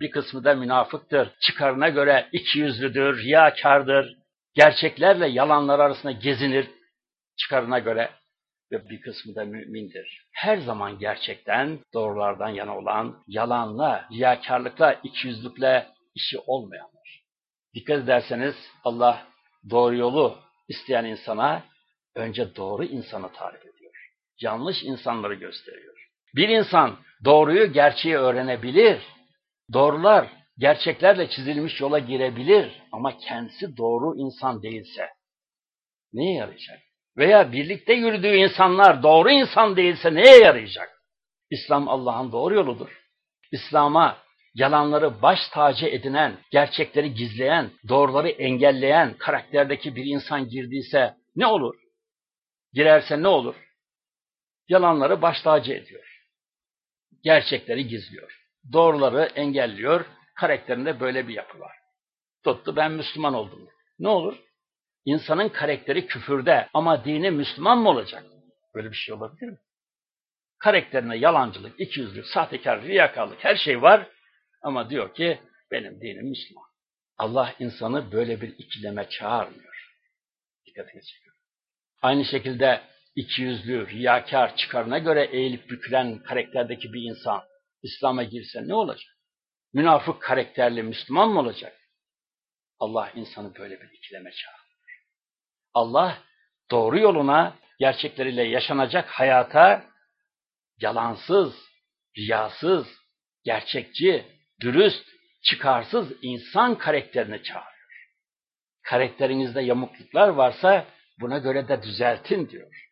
Bir kısmı da münafıktır. Çıkarına göre ikiyüzlüdür, riyakardır. Gerçeklerle yalanlar arasında gezinir çıkarına göre ve bir kısmı da mümindir. Her zaman gerçekten doğrulardan yana olan, yalanla, riyakarlıkla, ikiyüzlükle işi olmayanlar. Dikkat ederseniz Allah doğru yolu isteyen insana önce doğru insanı tarif ediyor. Yanlış insanları gösteriyor. Bir insan doğruyu, gerçeği öğrenebilir. Doğrular, gerçeklerle çizilmiş yola girebilir ama kendisi doğru insan değilse neye yarayacak? Veya birlikte yürüdüğü insanlar doğru insan değilse neye yarayacak? İslam Allah'ın doğru yoludur. İslam'a yalanları baş tacı edinen, gerçekleri gizleyen, doğruları engelleyen karakterdeki bir insan girdiyse ne olur? Girerse ne olur? Yalanları baş tacı ediyor. Gerçekleri gizliyor. Doğruları engelliyor. Karakterinde böyle bir yapı var. Tuttu ben Müslüman oldum. Ne olur? İnsanın karakteri küfürde ama dini Müslüman mı olacak? Böyle bir şey olabilir mi? Karakterine yalancılık, ikiyüzlülük, sahtekar, riyakarlık her şey var ama diyor ki benim dinim Müslüman. Allah insanı böyle bir ikileme çağırmıyor. Dikkatini çekiyor. Aynı şekilde ikiyüzlü, riyakar, çıkarına göre eğilip bükülen karakterdeki bir insan İslam'a girse ne olacak? Münafık karakterli Müslüman mı olacak? Allah insanı böyle bir ikileme çağırıyor. Allah doğru yoluna, gerçekleriyle yaşanacak hayata yalansız, riyasız, gerçekçi, dürüst, çıkarsız insan karakterini çağırıyor. Karakterinizde yamukluklar varsa buna göre de düzeltin diyor.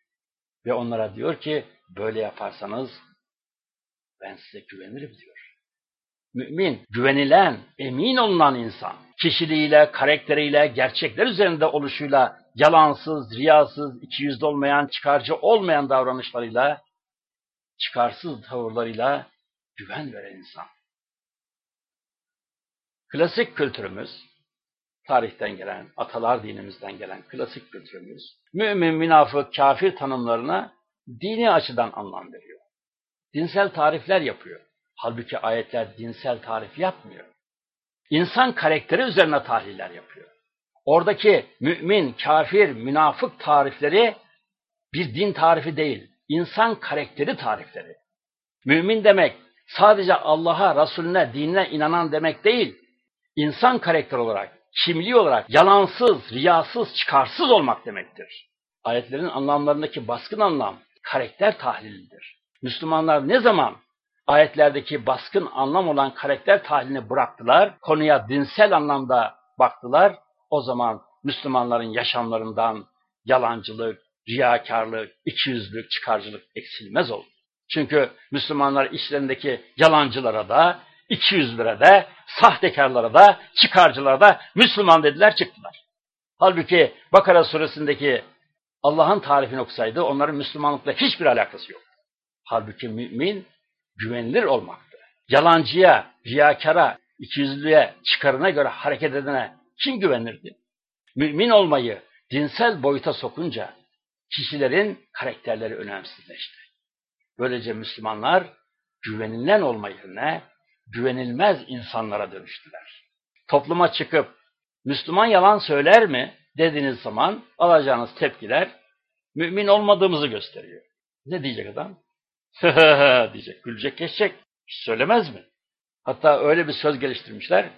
Ve onlara diyor ki böyle yaparsanız ben size güvenirim diyor. Mümin, güvenilen, emin olunan insan. Kişiliğiyle, karakteriyle, gerçekler üzerinde oluşuyla, yalansız, riyasız, ikiyüzlü olmayan, çıkarcı olmayan davranışlarıyla, çıkarsız tavırlarıyla güven veren insan. Klasik kültürümüz, tarihten gelen, atalar dinimizden gelen klasik kültürümüz, mümin, münafık, kafir tanımlarına dini açıdan anlam veriyor. Dinsel tarifler yapıyor. Halbuki ayetler dinsel tarif yapmıyor. İnsan karakteri üzerine tahliller yapıyor. Oradaki mümin, kafir, münafık tarifleri bir din tarifi değil, insan karakteri tarifleri. Mümin demek sadece Allah'a, Resulüne, dinine inanan demek değil, insan karakter olarak, kimliği olarak yalansız, riyasız, çıkarsız olmak demektir. Ayetlerin anlamlarındaki baskın anlam karakter tahlilidir. Müslümanlar ne zaman ayetlerdeki baskın anlam olan karakter tahlilini bıraktılar, konuya dinsel anlamda baktılar, o zaman Müslümanların yaşamlarından yalancılık, riyakarlık, ikiyüzlülük, çıkarcılık eksilmez oldu. Çünkü Müslümanlar işlerindeki yalancılara da, ikiyüzlülere de, sahtekarlara da, çıkarcılara da Müslüman dediler çıktılar. Halbuki Bakara suresindeki Allah'ın tarifini okusaydı onların Müslümanlıkla hiçbir alakası yok. Halbuki mümin güvenilir olmaktır. Yalancıya, riyakara, ikiyüzlüğe, çıkarına göre hareket edene kim güvenirdi? Mümin olmayı dinsel boyuta sokunca kişilerin karakterleri önemsizleşti. Böylece Müslümanlar güvenilen olma yerine güvenilmez insanlara dönüştüler. Topluma çıkıp Müslüman yalan söyler mi dediğiniz zaman alacağınız tepkiler mümin olmadığımızı gösteriyor. Ne diyecek adam? diyecek, gülecek, geçecek. Söylemez mi? Hatta öyle bir söz geliştirmişler.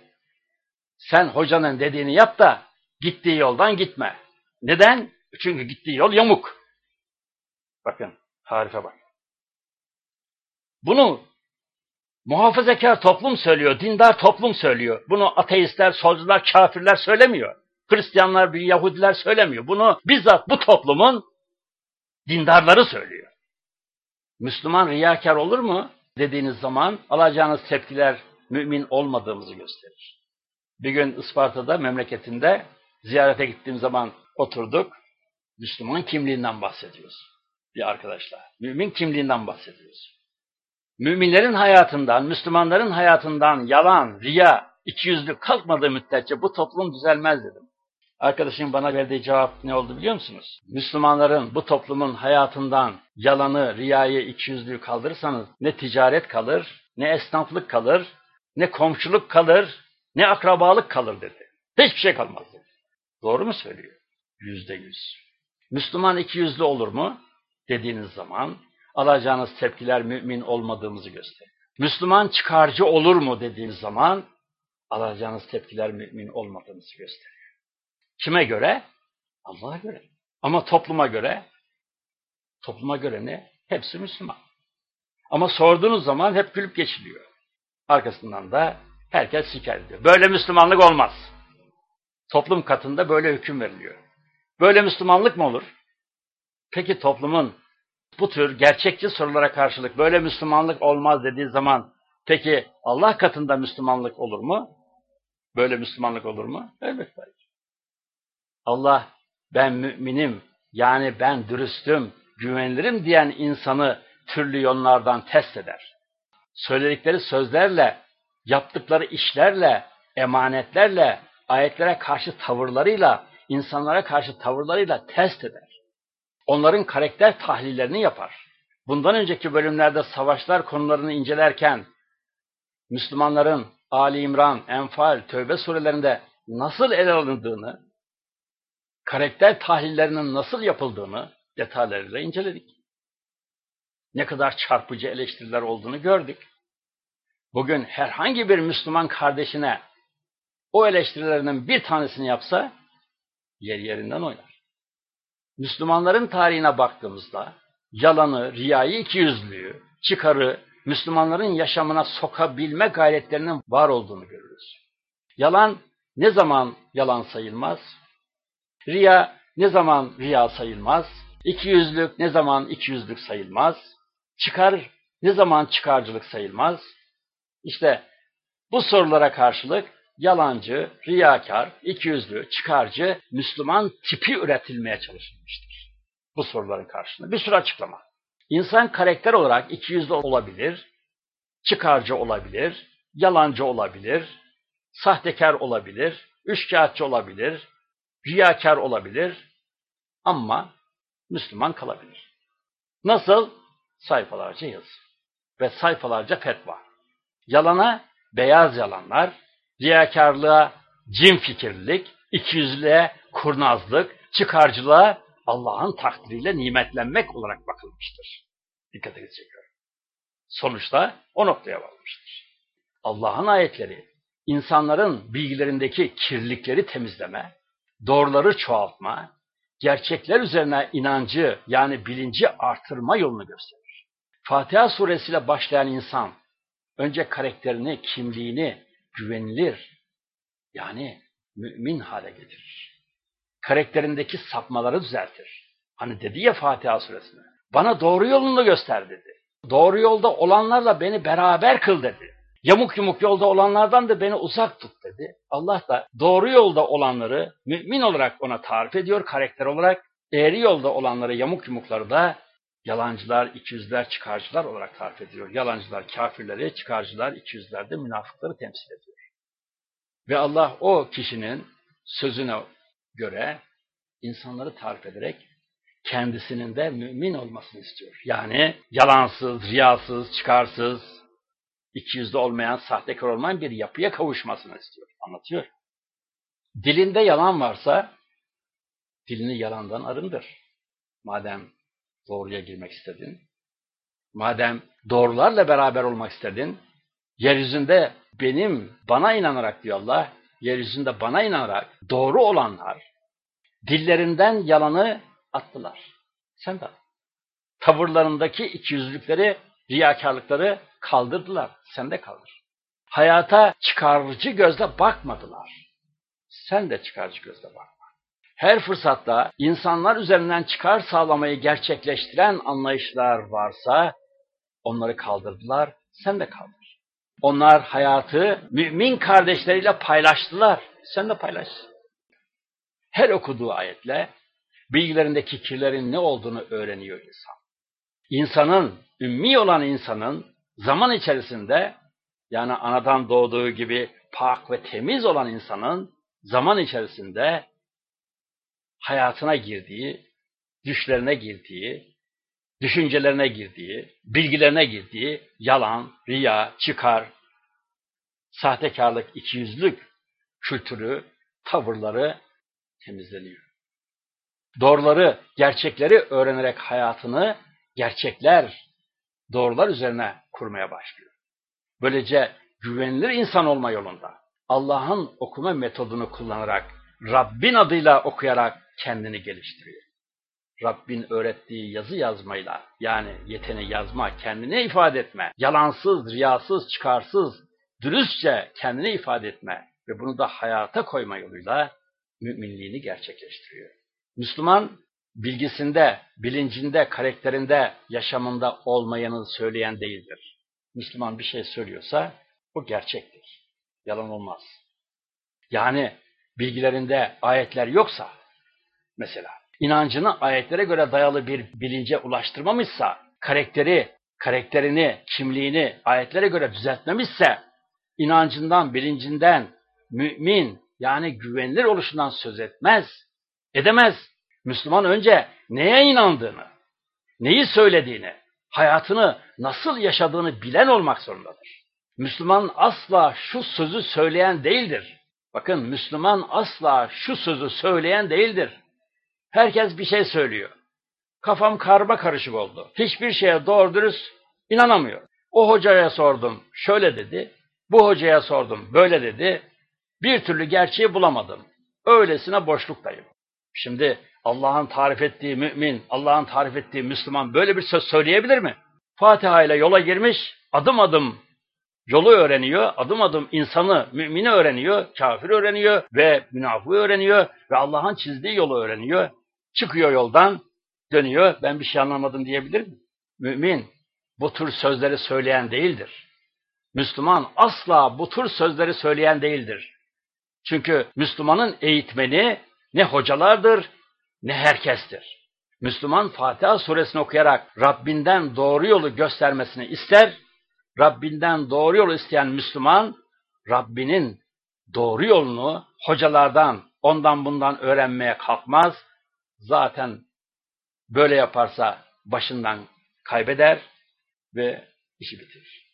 Sen hocanın dediğini yap da gittiği yoldan gitme. Neden? Çünkü gittiği yol yamuk. Bakın, tarife bak. Bunu muhafazakar toplum söylüyor, dindar toplum söylüyor. Bunu ateistler, solcular, kafirler söylemiyor. Hristiyanlar, Yahudiler söylemiyor. Bunu bizzat bu toplumun dindarları söylüyor. Müslüman riyakar olur mu dediğiniz zaman alacağınız tepkiler mümin olmadığımızı gösterir. Bir gün Isparta'da memleketinde ziyarete gittiğim zaman oturduk. Müslüman kimliğinden bahsediyoruz bir arkadaşla. Mümin kimliğinden bahsediyoruz. Müminlerin hayatından, Müslümanların hayatından yalan, riya, ikiyüzlük kalkmadığı müddetçe bu toplum düzelmez dedim. Arkadaşın bana verdiği cevap ne oldu biliyor musunuz? Müslümanların bu toplumun hayatından yalanı, riyayı, ikiyüzlüğü kaldırırsanız ne ticaret kalır, ne esnaflık kalır, ne komşuluk kalır, ne akrabalık kalır dedi. Hiçbir şey kalmaz dedi. Doğru mu söylüyor? Yüzde yüz. Müslüman ikiyüzlü olur mu? Dediğiniz zaman alacağınız tepkiler mümin olmadığımızı gösterir. Müslüman çıkarcı olur mu dediğiniz zaman alacağınız tepkiler mümin olmadığımızı gösterir. Kime göre? Allah'a göre. Ama topluma göre? Topluma göre ne? Hepsi Müslüman. Ama sorduğunuz zaman hep gülüp geçiliyor. Arkasından da herkes şikayet ediyor. Böyle Müslümanlık olmaz. Toplum katında böyle hüküm veriliyor. Böyle Müslümanlık mı olur? Peki toplumun bu tür gerçekçi sorulara karşılık böyle Müslümanlık olmaz dediği zaman peki Allah katında Müslümanlık olur mu? Böyle Müslümanlık olur mu? Elbette hayır. Allah ben müminim yani ben dürüstüm, güvenilirim diyen insanı türlü yollardan test eder. Söyledikleri sözlerle, yaptıkları işlerle, emanetlerle, ayetlere karşı tavırlarıyla, insanlara karşı tavırlarıyla test eder. Onların karakter tahlillerini yapar. Bundan önceki bölümlerde savaşlar konularını incelerken Müslümanların Ali İmran, Enfal, Tövbe surelerinde nasıl ele alındığını, karakter tahlillerinin nasıl yapıldığını detaylarıyla inceledik. Ne kadar çarpıcı eleştiriler olduğunu gördük. Bugün herhangi bir Müslüman kardeşine o eleştirilerinin bir tanesini yapsa yer yerinden oynar. Müslümanların tarihine baktığımızda yalanı, riyayı, ikiyüzlüğü, çıkarı Müslümanların yaşamına sokabilme gayretlerinin var olduğunu görürüz. Yalan ne zaman yalan sayılmaz? Riya ne zaman riya sayılmaz? İkiyüzlülük ne zaman ikiyüzlülük sayılmaz? Çıkar ne zaman çıkarcılık sayılmaz? İşte Bu sorulara karşılık yalancı, riyakar, ikiyüzlü, çıkarcı, Müslüman tipi üretilmeye çalışılmıştır. Bu soruların karşılığında bir sürü açıklama. İnsan karakter olarak ikiyüzlü olabilir, çıkarcı olabilir, yalancı olabilir, sahtekar olabilir, üçkağıtçı olabilir, riyakar olabilir ama Müslüman kalabilir. Nasıl? Sayfalarca yazı ve sayfalarca fetva. Yalana beyaz yalanlar, riyakarlığa cin fikirlilik, ikiyüzlüğe kurnazlık, çıkarcılığa Allah'ın takdiriyle nimetlenmek olarak bakılmıştır. Dikkatinizi çekiyorum. Sonuçta o noktaya varmıştır. Allah'ın ayetleri, insanların bilgilerindeki kirlilikleri temizleme, doğruları çoğaltma, gerçekler üzerine inancı yani bilinci artırma yolunu gösterir. Fatiha suresiyle başlayan insan önce karakterini, kimliğini güvenilir yani mümin hale getirir. Karakterindeki sapmaları düzeltir. Hani dedi ya Fatiha suresinde. Bana doğru yolunu göster dedi. Doğru yolda olanlarla beni beraber kıl dedi. Yamuk yumuk yolda olanlardan da beni uzak tut dedi. Allah da doğru yolda olanları mümin olarak ona tarif ediyor karakter olarak. Eğri yolda olanları yamuk yumukları da yalancılar, ikiyüzler, çıkarcılar olarak tarif ediyor. Yalancılar kafirleri, çıkarcılar, ikiyüzler de münafıkları temsil ediyor. Ve Allah o kişinin sözüne göre insanları tarif ederek kendisinin de mümin olmasını istiyor. Yani yalansız, riyasız, çıkarsız, ikiyüzlü olmayan, sahtekar olmayan bir yapıya kavuşmasını istiyor. Anlatıyor. Dilinde yalan varsa dilini yalandan arındır. Madem doğruya girmek istedin, madem doğrularla beraber olmak istedin, yeryüzünde benim, bana inanarak diyor Allah, yeryüzünde bana inanarak doğru olanlar, dillerinden yalanı attılar. Sen de Tavırlarındaki ikiyüzlülükleri, riyakarlıkları kaldırdılar. Sen de kaldır. Hayata çıkarıcı gözle bakmadılar. Sen de çıkarıcı gözle bakma. Her fırsatta insanlar üzerinden çıkar sağlamayı gerçekleştiren anlayışlar varsa onları kaldırdılar. Sen de kaldır. Onlar hayatı mümin kardeşleriyle paylaştılar. Sen de paylaş. Her okuduğu ayetle bilgilerindeki kirlerin ne olduğunu öğreniyor insan. İnsanın, ümmi olan insanın zaman içerisinde yani anadan doğduğu gibi pak ve temiz olan insanın zaman içerisinde hayatına girdiği, düşlerine girdiği, düşüncelerine girdiği, bilgilerine girdiği yalan, riya, çıkar, sahtekarlık, ikiyüzlük kültürü, tavırları temizleniyor. Doğruları, gerçekleri öğrenerek hayatını gerçekler, doğrular üzerine kurmaya başlıyor. Böylece güvenilir insan olma yolunda Allah'ın okuma metodunu kullanarak, Rabbin adıyla okuyarak kendini geliştiriyor. Rabbin öğrettiği yazı yazmayla, yani yeteni yazma, kendini ifade etme, yalansız, riyasız, çıkarsız, dürüstçe kendini ifade etme ve bunu da hayata koyma yoluyla müminliğini gerçekleştiriyor. Müslüman bilgisinde, bilincinde, karakterinde, yaşamında olmayanı söyleyen değildir. Müslüman bir şey söylüyorsa o gerçektir. Yalan olmaz. Yani bilgilerinde ayetler yoksa, mesela inancını ayetlere göre dayalı bir bilince ulaştırmamışsa, karakteri, karakterini, kimliğini ayetlere göre düzeltmemişse, inancından, bilincinden, mümin yani güvenilir oluşundan söz etmez, edemez. Müslüman önce neye inandığını, neyi söylediğini, hayatını nasıl yaşadığını bilen olmak zorundadır. Müslüman asla şu sözü söyleyen değildir. Bakın Müslüman asla şu sözü söyleyen değildir. Herkes bir şey söylüyor. Kafam karma karışık oldu. Hiçbir şeye doğru dürüst inanamıyor. O hocaya sordum, şöyle dedi. Bu hocaya sordum, böyle dedi. Bir türlü gerçeği bulamadım. Öylesine boşluktayım. Şimdi Allah'ın tarif ettiği mümin, Allah'ın tarif ettiği Müslüman böyle bir söz söyleyebilir mi? Fatiha ile yola girmiş, adım adım yolu öğreniyor, adım adım insanı, mümini öğreniyor, kafir öğreniyor ve münafığı öğreniyor ve Allah'ın çizdiği yolu öğreniyor. Çıkıyor yoldan, dönüyor, ben bir şey anlamadım diyebilir mi? Mümin bu tür sözleri söyleyen değildir. Müslüman asla bu tür sözleri söyleyen değildir. Çünkü Müslümanın eğitmeni ne hocalardır ne herkestir. Müslüman Fatiha suresini okuyarak Rabbinden doğru yolu göstermesini ister. Rabbinden doğru yolu isteyen Müslüman Rabbinin doğru yolunu hocalardan, ondan bundan öğrenmeye kalkmaz. Zaten böyle yaparsa başından kaybeder ve işi bitirir.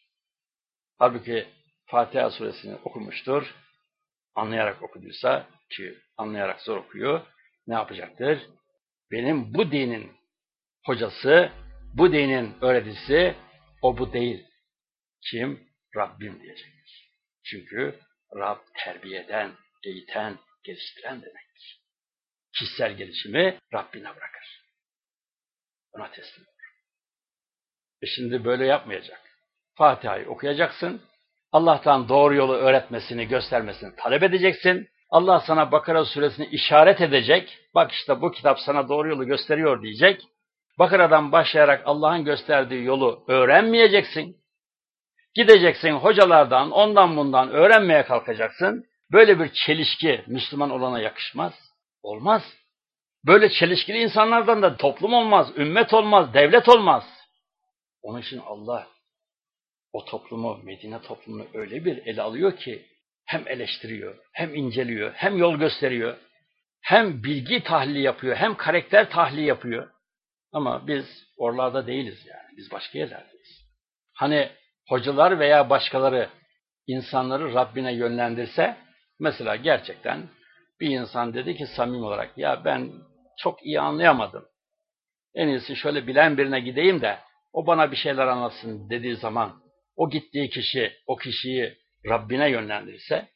Halbuki Fatiha suresini okumuştur. Anlayarak okuduysa ki anlayarak zor okuyor. Ne yapacaktır? Benim bu dinin hocası, bu dinin öğretisi o bu değil. Kim? Rabbim diyecektir. Çünkü Rab terbiyeden, eğiten, geliştiren demektir. Kişisel gelişimi Rabbine bırakır. Ona teslim olur. E şimdi böyle yapmayacak. Fatiha'yı okuyacaksın. Allah'tan doğru yolu öğretmesini, göstermesini talep edeceksin. Allah sana Bakara suresini işaret edecek. Bak işte bu kitap sana doğru yolu gösteriyor diyecek. Bakara'dan başlayarak Allah'ın gösterdiği yolu öğrenmeyeceksin. Gideceksin hocalardan, ondan bundan öğrenmeye kalkacaksın. Böyle bir çelişki Müslüman olana yakışmaz. Olmaz. Böyle çelişkili insanlardan da toplum olmaz, ümmet olmaz, devlet olmaz. Onun için Allah o toplumu, Medine toplumunu öyle bir ele alıyor ki hem eleştiriyor, hem inceliyor, hem yol gösteriyor, hem bilgi tahlili yapıyor, hem karakter tahlili yapıyor. Ama biz oralarda değiliz yani. Biz başka yerlerdeyiz. Hani hocalar veya başkaları insanları Rabbine yönlendirse, mesela gerçekten bir insan dedi ki samimi olarak, ya ben çok iyi anlayamadım. En iyisi şöyle bilen birine gideyim de o bana bir şeyler anlatsın dediği zaman o gittiği kişi o kişiyi Rabbine yönlendirirse,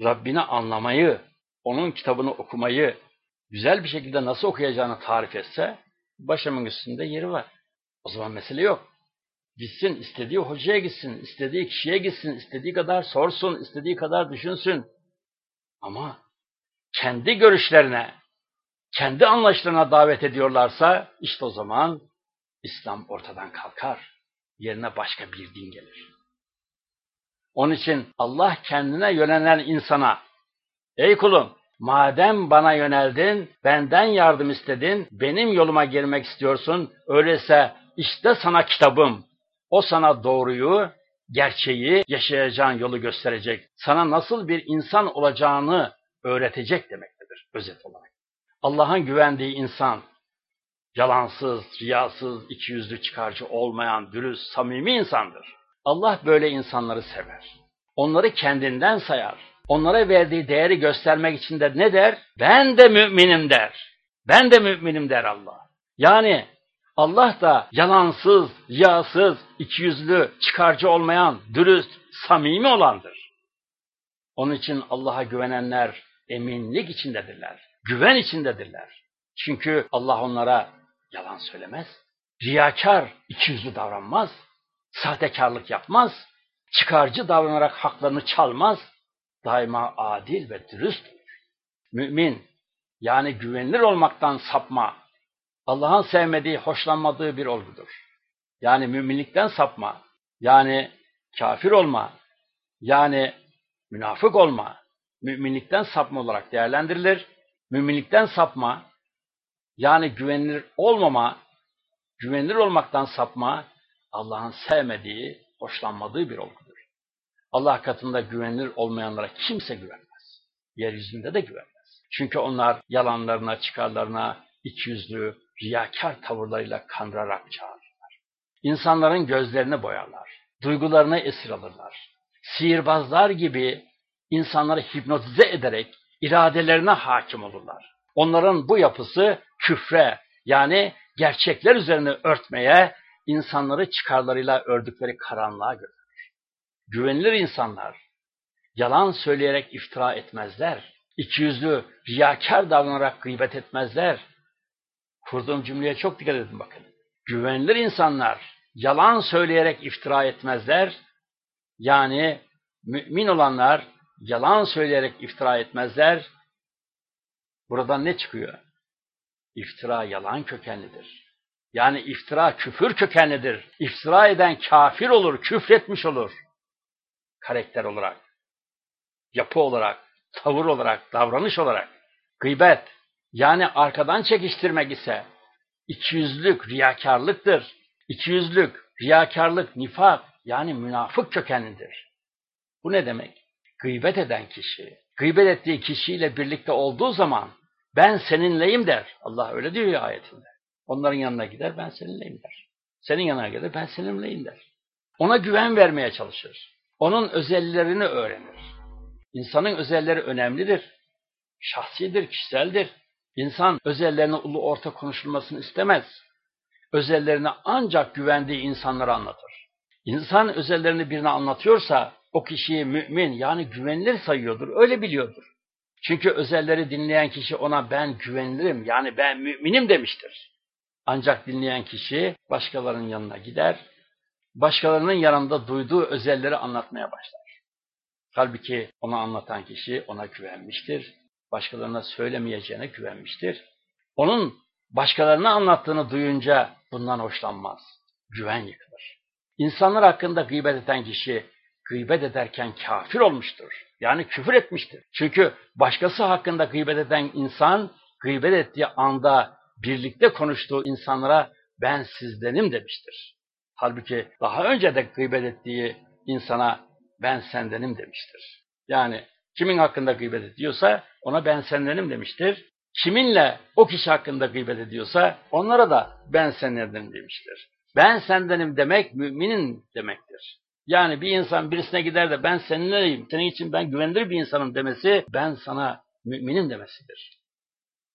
Rabbine anlamayı, onun kitabını okumayı güzel bir şekilde nasıl okuyacağını tarif etse, başımın üstünde yeri var. O zaman mesele yok. Gitsin, istediği hocaya gitsin, istediği kişiye gitsin, istediği kadar sorsun, istediği kadar düşünsün. Ama kendi görüşlerine, kendi anlayışlarına davet ediyorlarsa, işte o zaman İslam ortadan kalkar. Yerine başka bir din gelir. Onun için Allah kendine yönelen insana, ey kulum, madem bana yöneldin, benden yardım istedin, benim yoluma girmek istiyorsun, öyleyse işte sana kitabım, o sana doğruyu, gerçeği, yaşayacağın yolu gösterecek, sana nasıl bir insan olacağını öğretecek demektedir özet olarak. Allah'ın güvendiği insan, yalansız, riyasız, ikiyüzlü çıkarcı olmayan, dürüst, samimi insandır. Allah böyle insanları sever. Onları kendinden sayar. Onlara verdiği değeri göstermek için de ne der? Ben de müminim der. Ben de müminim der Allah. Yani Allah da yalansız, riyasız, ikiyüzlü, çıkarcı olmayan, dürüst, samimi olandır. Onun için Allah'a güvenenler eminlik içindedirler. Güven içindedirler. Çünkü Allah onlara yalan söylemez. Riyakar, ikiyüzlü davranmaz. Sahtekarlık yapmaz. Çıkarcı davranarak haklarını çalmaz. Daima adil ve dürüst. Mümin, yani güvenilir olmaktan sapma, Allah'ın sevmediği, hoşlanmadığı bir olgudur. Yani müminlikten sapma, yani kafir olma, yani münafık olma, müminlikten sapma olarak değerlendirilir. Müminlikten sapma, yani güvenilir olmama, güvenilir olmaktan sapma, Allah'ın sevmediği, hoşlanmadığı bir olgudur. Allah katında güvenilir olmayanlara kimse güvenmez. Yeryüzünde de güvenmez. Çünkü onlar yalanlarına, çıkarlarına, ikiyüzlü, riyakar tavırlarıyla kandırarak çağırırlar. İnsanların gözlerini boyarlar, duygularını esir alırlar. Sihirbazlar gibi insanları hipnotize ederek iradelerine hakim olurlar. Onların bu yapısı küfre yani gerçekler üzerine örtmeye, insanları çıkarlarıyla ördükleri karanlığa götürür. Güvenilir insanlar yalan söyleyerek iftira etmezler. İkiyüzlü, riyakar davranarak gıybet etmezler. Kurduğum cümleye çok dikkat edin bakın. Güvenilir insanlar yalan söyleyerek iftira etmezler. Yani mümin olanlar yalan söyleyerek iftira etmezler. Buradan ne çıkıyor? İftira yalan kökenlidir. Yani iftira küfür kökenlidir. İftira eden kafir olur, küfretmiş olur. karakter olarak, yapı olarak, tavır olarak, davranış olarak. Gıybet, yani arkadan çekiştirmek ise ikiyüzlülük, riyakarlıktır. İkiyüzlülük, riyakarlık, nifak, yani münafık kökenlidir. Bu ne demek? Gıybet eden kişi, gıybet ettiği kişiyle birlikte olduğu zaman ben seninleyim der. Allah öyle diyor ayetinde. Onların yanına gider, ben seninleyim der. Senin yanına gelir, ben seninleyim der. Ona güven vermeye çalışır. Onun özellerini öğrenir. İnsanın özelleri önemlidir. Şahsidir, kişiseldir. İnsan özellerini ulu orta konuşulmasını istemez. Özellerini ancak güvendiği insanlara anlatır. İnsan özellerini birine anlatıyorsa o kişiyi mümin yani güvenilir sayıyordur, öyle biliyordur. Çünkü özelleri dinleyen kişi ona ben güvenilirim yani ben müminim demiştir. Ancak dinleyen kişi başkalarının yanına gider, başkalarının yanında duyduğu özelleri anlatmaya başlar. Halbuki ona anlatan kişi ona güvenmiştir, başkalarına söylemeyeceğine güvenmiştir. Onun başkalarına anlattığını duyunca bundan hoşlanmaz, güven yıkılır. İnsanlar hakkında gıybet eden kişi gıybet ederken kafir olmuştur. Yani küfür etmiştir. Çünkü başkası hakkında gıybet eden insan gıybet ettiği anda birlikte konuştuğu insanlara ben sizdenim demiştir. Halbuki daha önce de gıybet ettiği insana ben sendenim demiştir. Yani kimin hakkında gıybet ediyorsa ona ben sendenim demiştir. Kiminle o kişi hakkında gıybet ediyorsa onlara da ben sendenim demiştir. Ben sendenim demek müminin demektir. Yani bir insan birisine gider de ben seninleyim, senin için ben güvenilir bir insanım demesi ben sana müminim demesidir.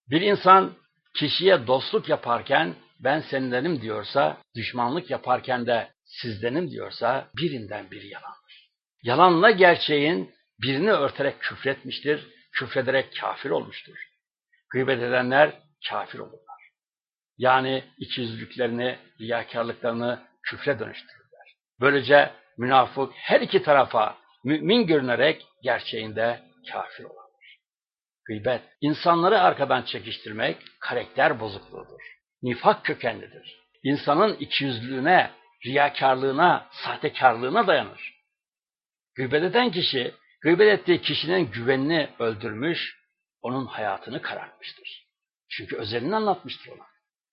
Bir insan kişiye dostluk yaparken ben seninlenim diyorsa, düşmanlık yaparken de sizdenim diyorsa birinden biri yalandır. Yalanla gerçeğin birini örterek küfretmiştir, küfrederek kafir olmuştur. Gıybet edenler kafir olurlar. Yani ikiyüzlülüklerini, riyakarlıklarını küfre dönüştürürler. Böylece münafık her iki tarafa mümin görünerek gerçeğinde kafir olandır. Gıybet, insanları arkadan çekiştirmek karakter bozukluğudur. Nifak kökenlidir. İnsanın ikiyüzlülüğüne, riyakarlığına, sahtekarlığına dayanır. Gıybet eden kişi, gıybet ettiği kişinin güvenini öldürmüş, onun hayatını karartmıştır. Çünkü özelini anlatmıştır ona.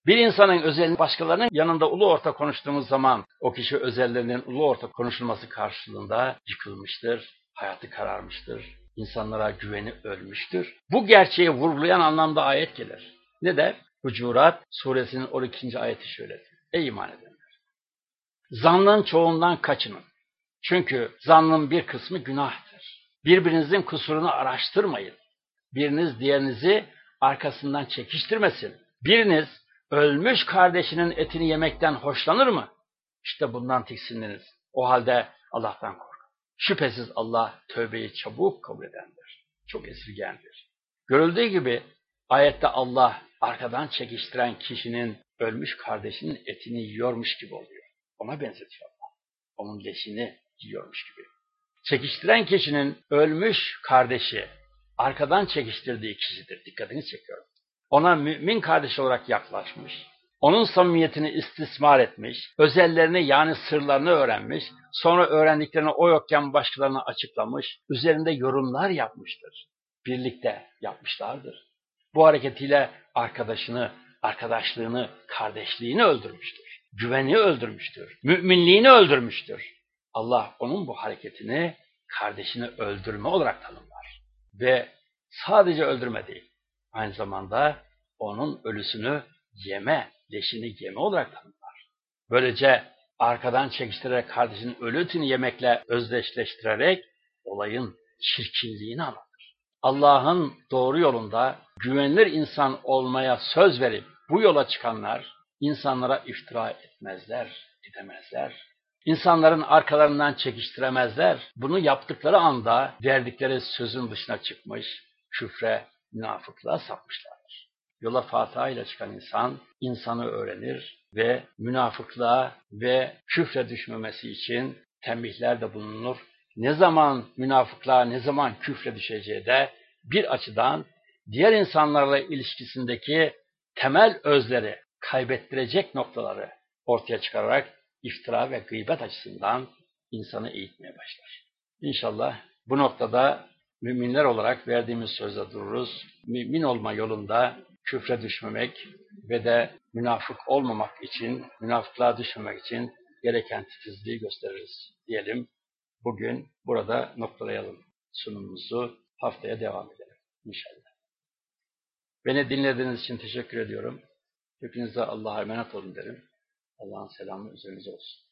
Bir insanın özelini başkalarının yanında ulu orta konuştuğumuz zaman o kişi özellerinin ulu orta konuşulması karşılığında yıkılmıştır, hayatı kararmıştır, insanlara güveni ölmüştür. Bu gerçeği vurgulayan anlamda ayet gelir. Ne der? Hucurat suresinin 12. ayeti şöyle. Ey iman edenler! Zannın çoğundan kaçının. Çünkü zannın bir kısmı günahtır. Birbirinizin kusurunu araştırmayın. Biriniz diğerinizi arkasından çekiştirmesin. Biriniz ölmüş kardeşinin etini yemekten hoşlanır mı? İşte bundan tiksininiz. O halde Allah'tan korkun. Şüphesiz Allah tövbeyi çabuk kabul edendir. Çok esirgendir. Görüldüğü gibi ayette Allah arkadan çekiştiren kişinin ölmüş kardeşinin etini yiyormuş gibi oluyor. Ona benzetiyor Allah. Onun leşini yiyormuş gibi. Çekiştiren kişinin ölmüş kardeşi arkadan çekiştirdiği kişidir. Dikkatini çekiyorum. Ona mümin kardeş olarak yaklaşmış, onun samimiyetini istismar etmiş, özellerini yani sırlarını öğrenmiş, sonra öğrendiklerini o yokken başkalarına açıklamış, üzerinde yorumlar yapmıştır. Birlikte yapmışlardır. Bu hareketiyle arkadaşını, arkadaşlığını, kardeşliğini öldürmüştür. Güveni öldürmüştür. Müminliğini öldürmüştür. Allah onun bu hareketini kardeşini öldürme olarak tanımlar. Ve sadece öldürme değil, aynı zamanda onun ölüsünü yeme, leşini yeme olarak tanımlar. Böylece arkadan çekiştirerek kardeşinin ölü etini yemekle özdeşleştirerek olayın çirkinliğini anlatır. Allah'ın doğru yolunda güvenilir insan olmaya söz verip bu yola çıkanlar insanlara iftira etmezler, edemezler. İnsanların arkalarından çekiştiremezler. Bunu yaptıkları anda verdikleri sözün dışına çıkmış, küfre, münafıklığa sapmışlardır. Yola Fatiha ile çıkan insan, insanı öğrenir ve münafıklığa ve küfre düşmemesi için tembihlerde bulunur. Ne zaman münafıklığa, ne zaman küfre düşeceği de bir açıdan diğer insanlarla ilişkisindeki temel özleri, kaybettirecek noktaları ortaya çıkararak iftira ve gıybet açısından insanı eğitmeye başlar. İnşallah bu noktada müminler olarak verdiğimiz sözde dururuz. Mümin olma yolunda küfre düşmemek ve de münafık olmamak için, münafıklığa düşmemek için gereken titizliği gösteririz diyelim. Bugün burada noktalayalım sunumumuzu. Haftaya devam edelim inşallah. Beni dinlediğiniz için teşekkür ediyorum. Hepinize Allah'a emanet olun derim. Allah'ın selamı üzerinize olsun.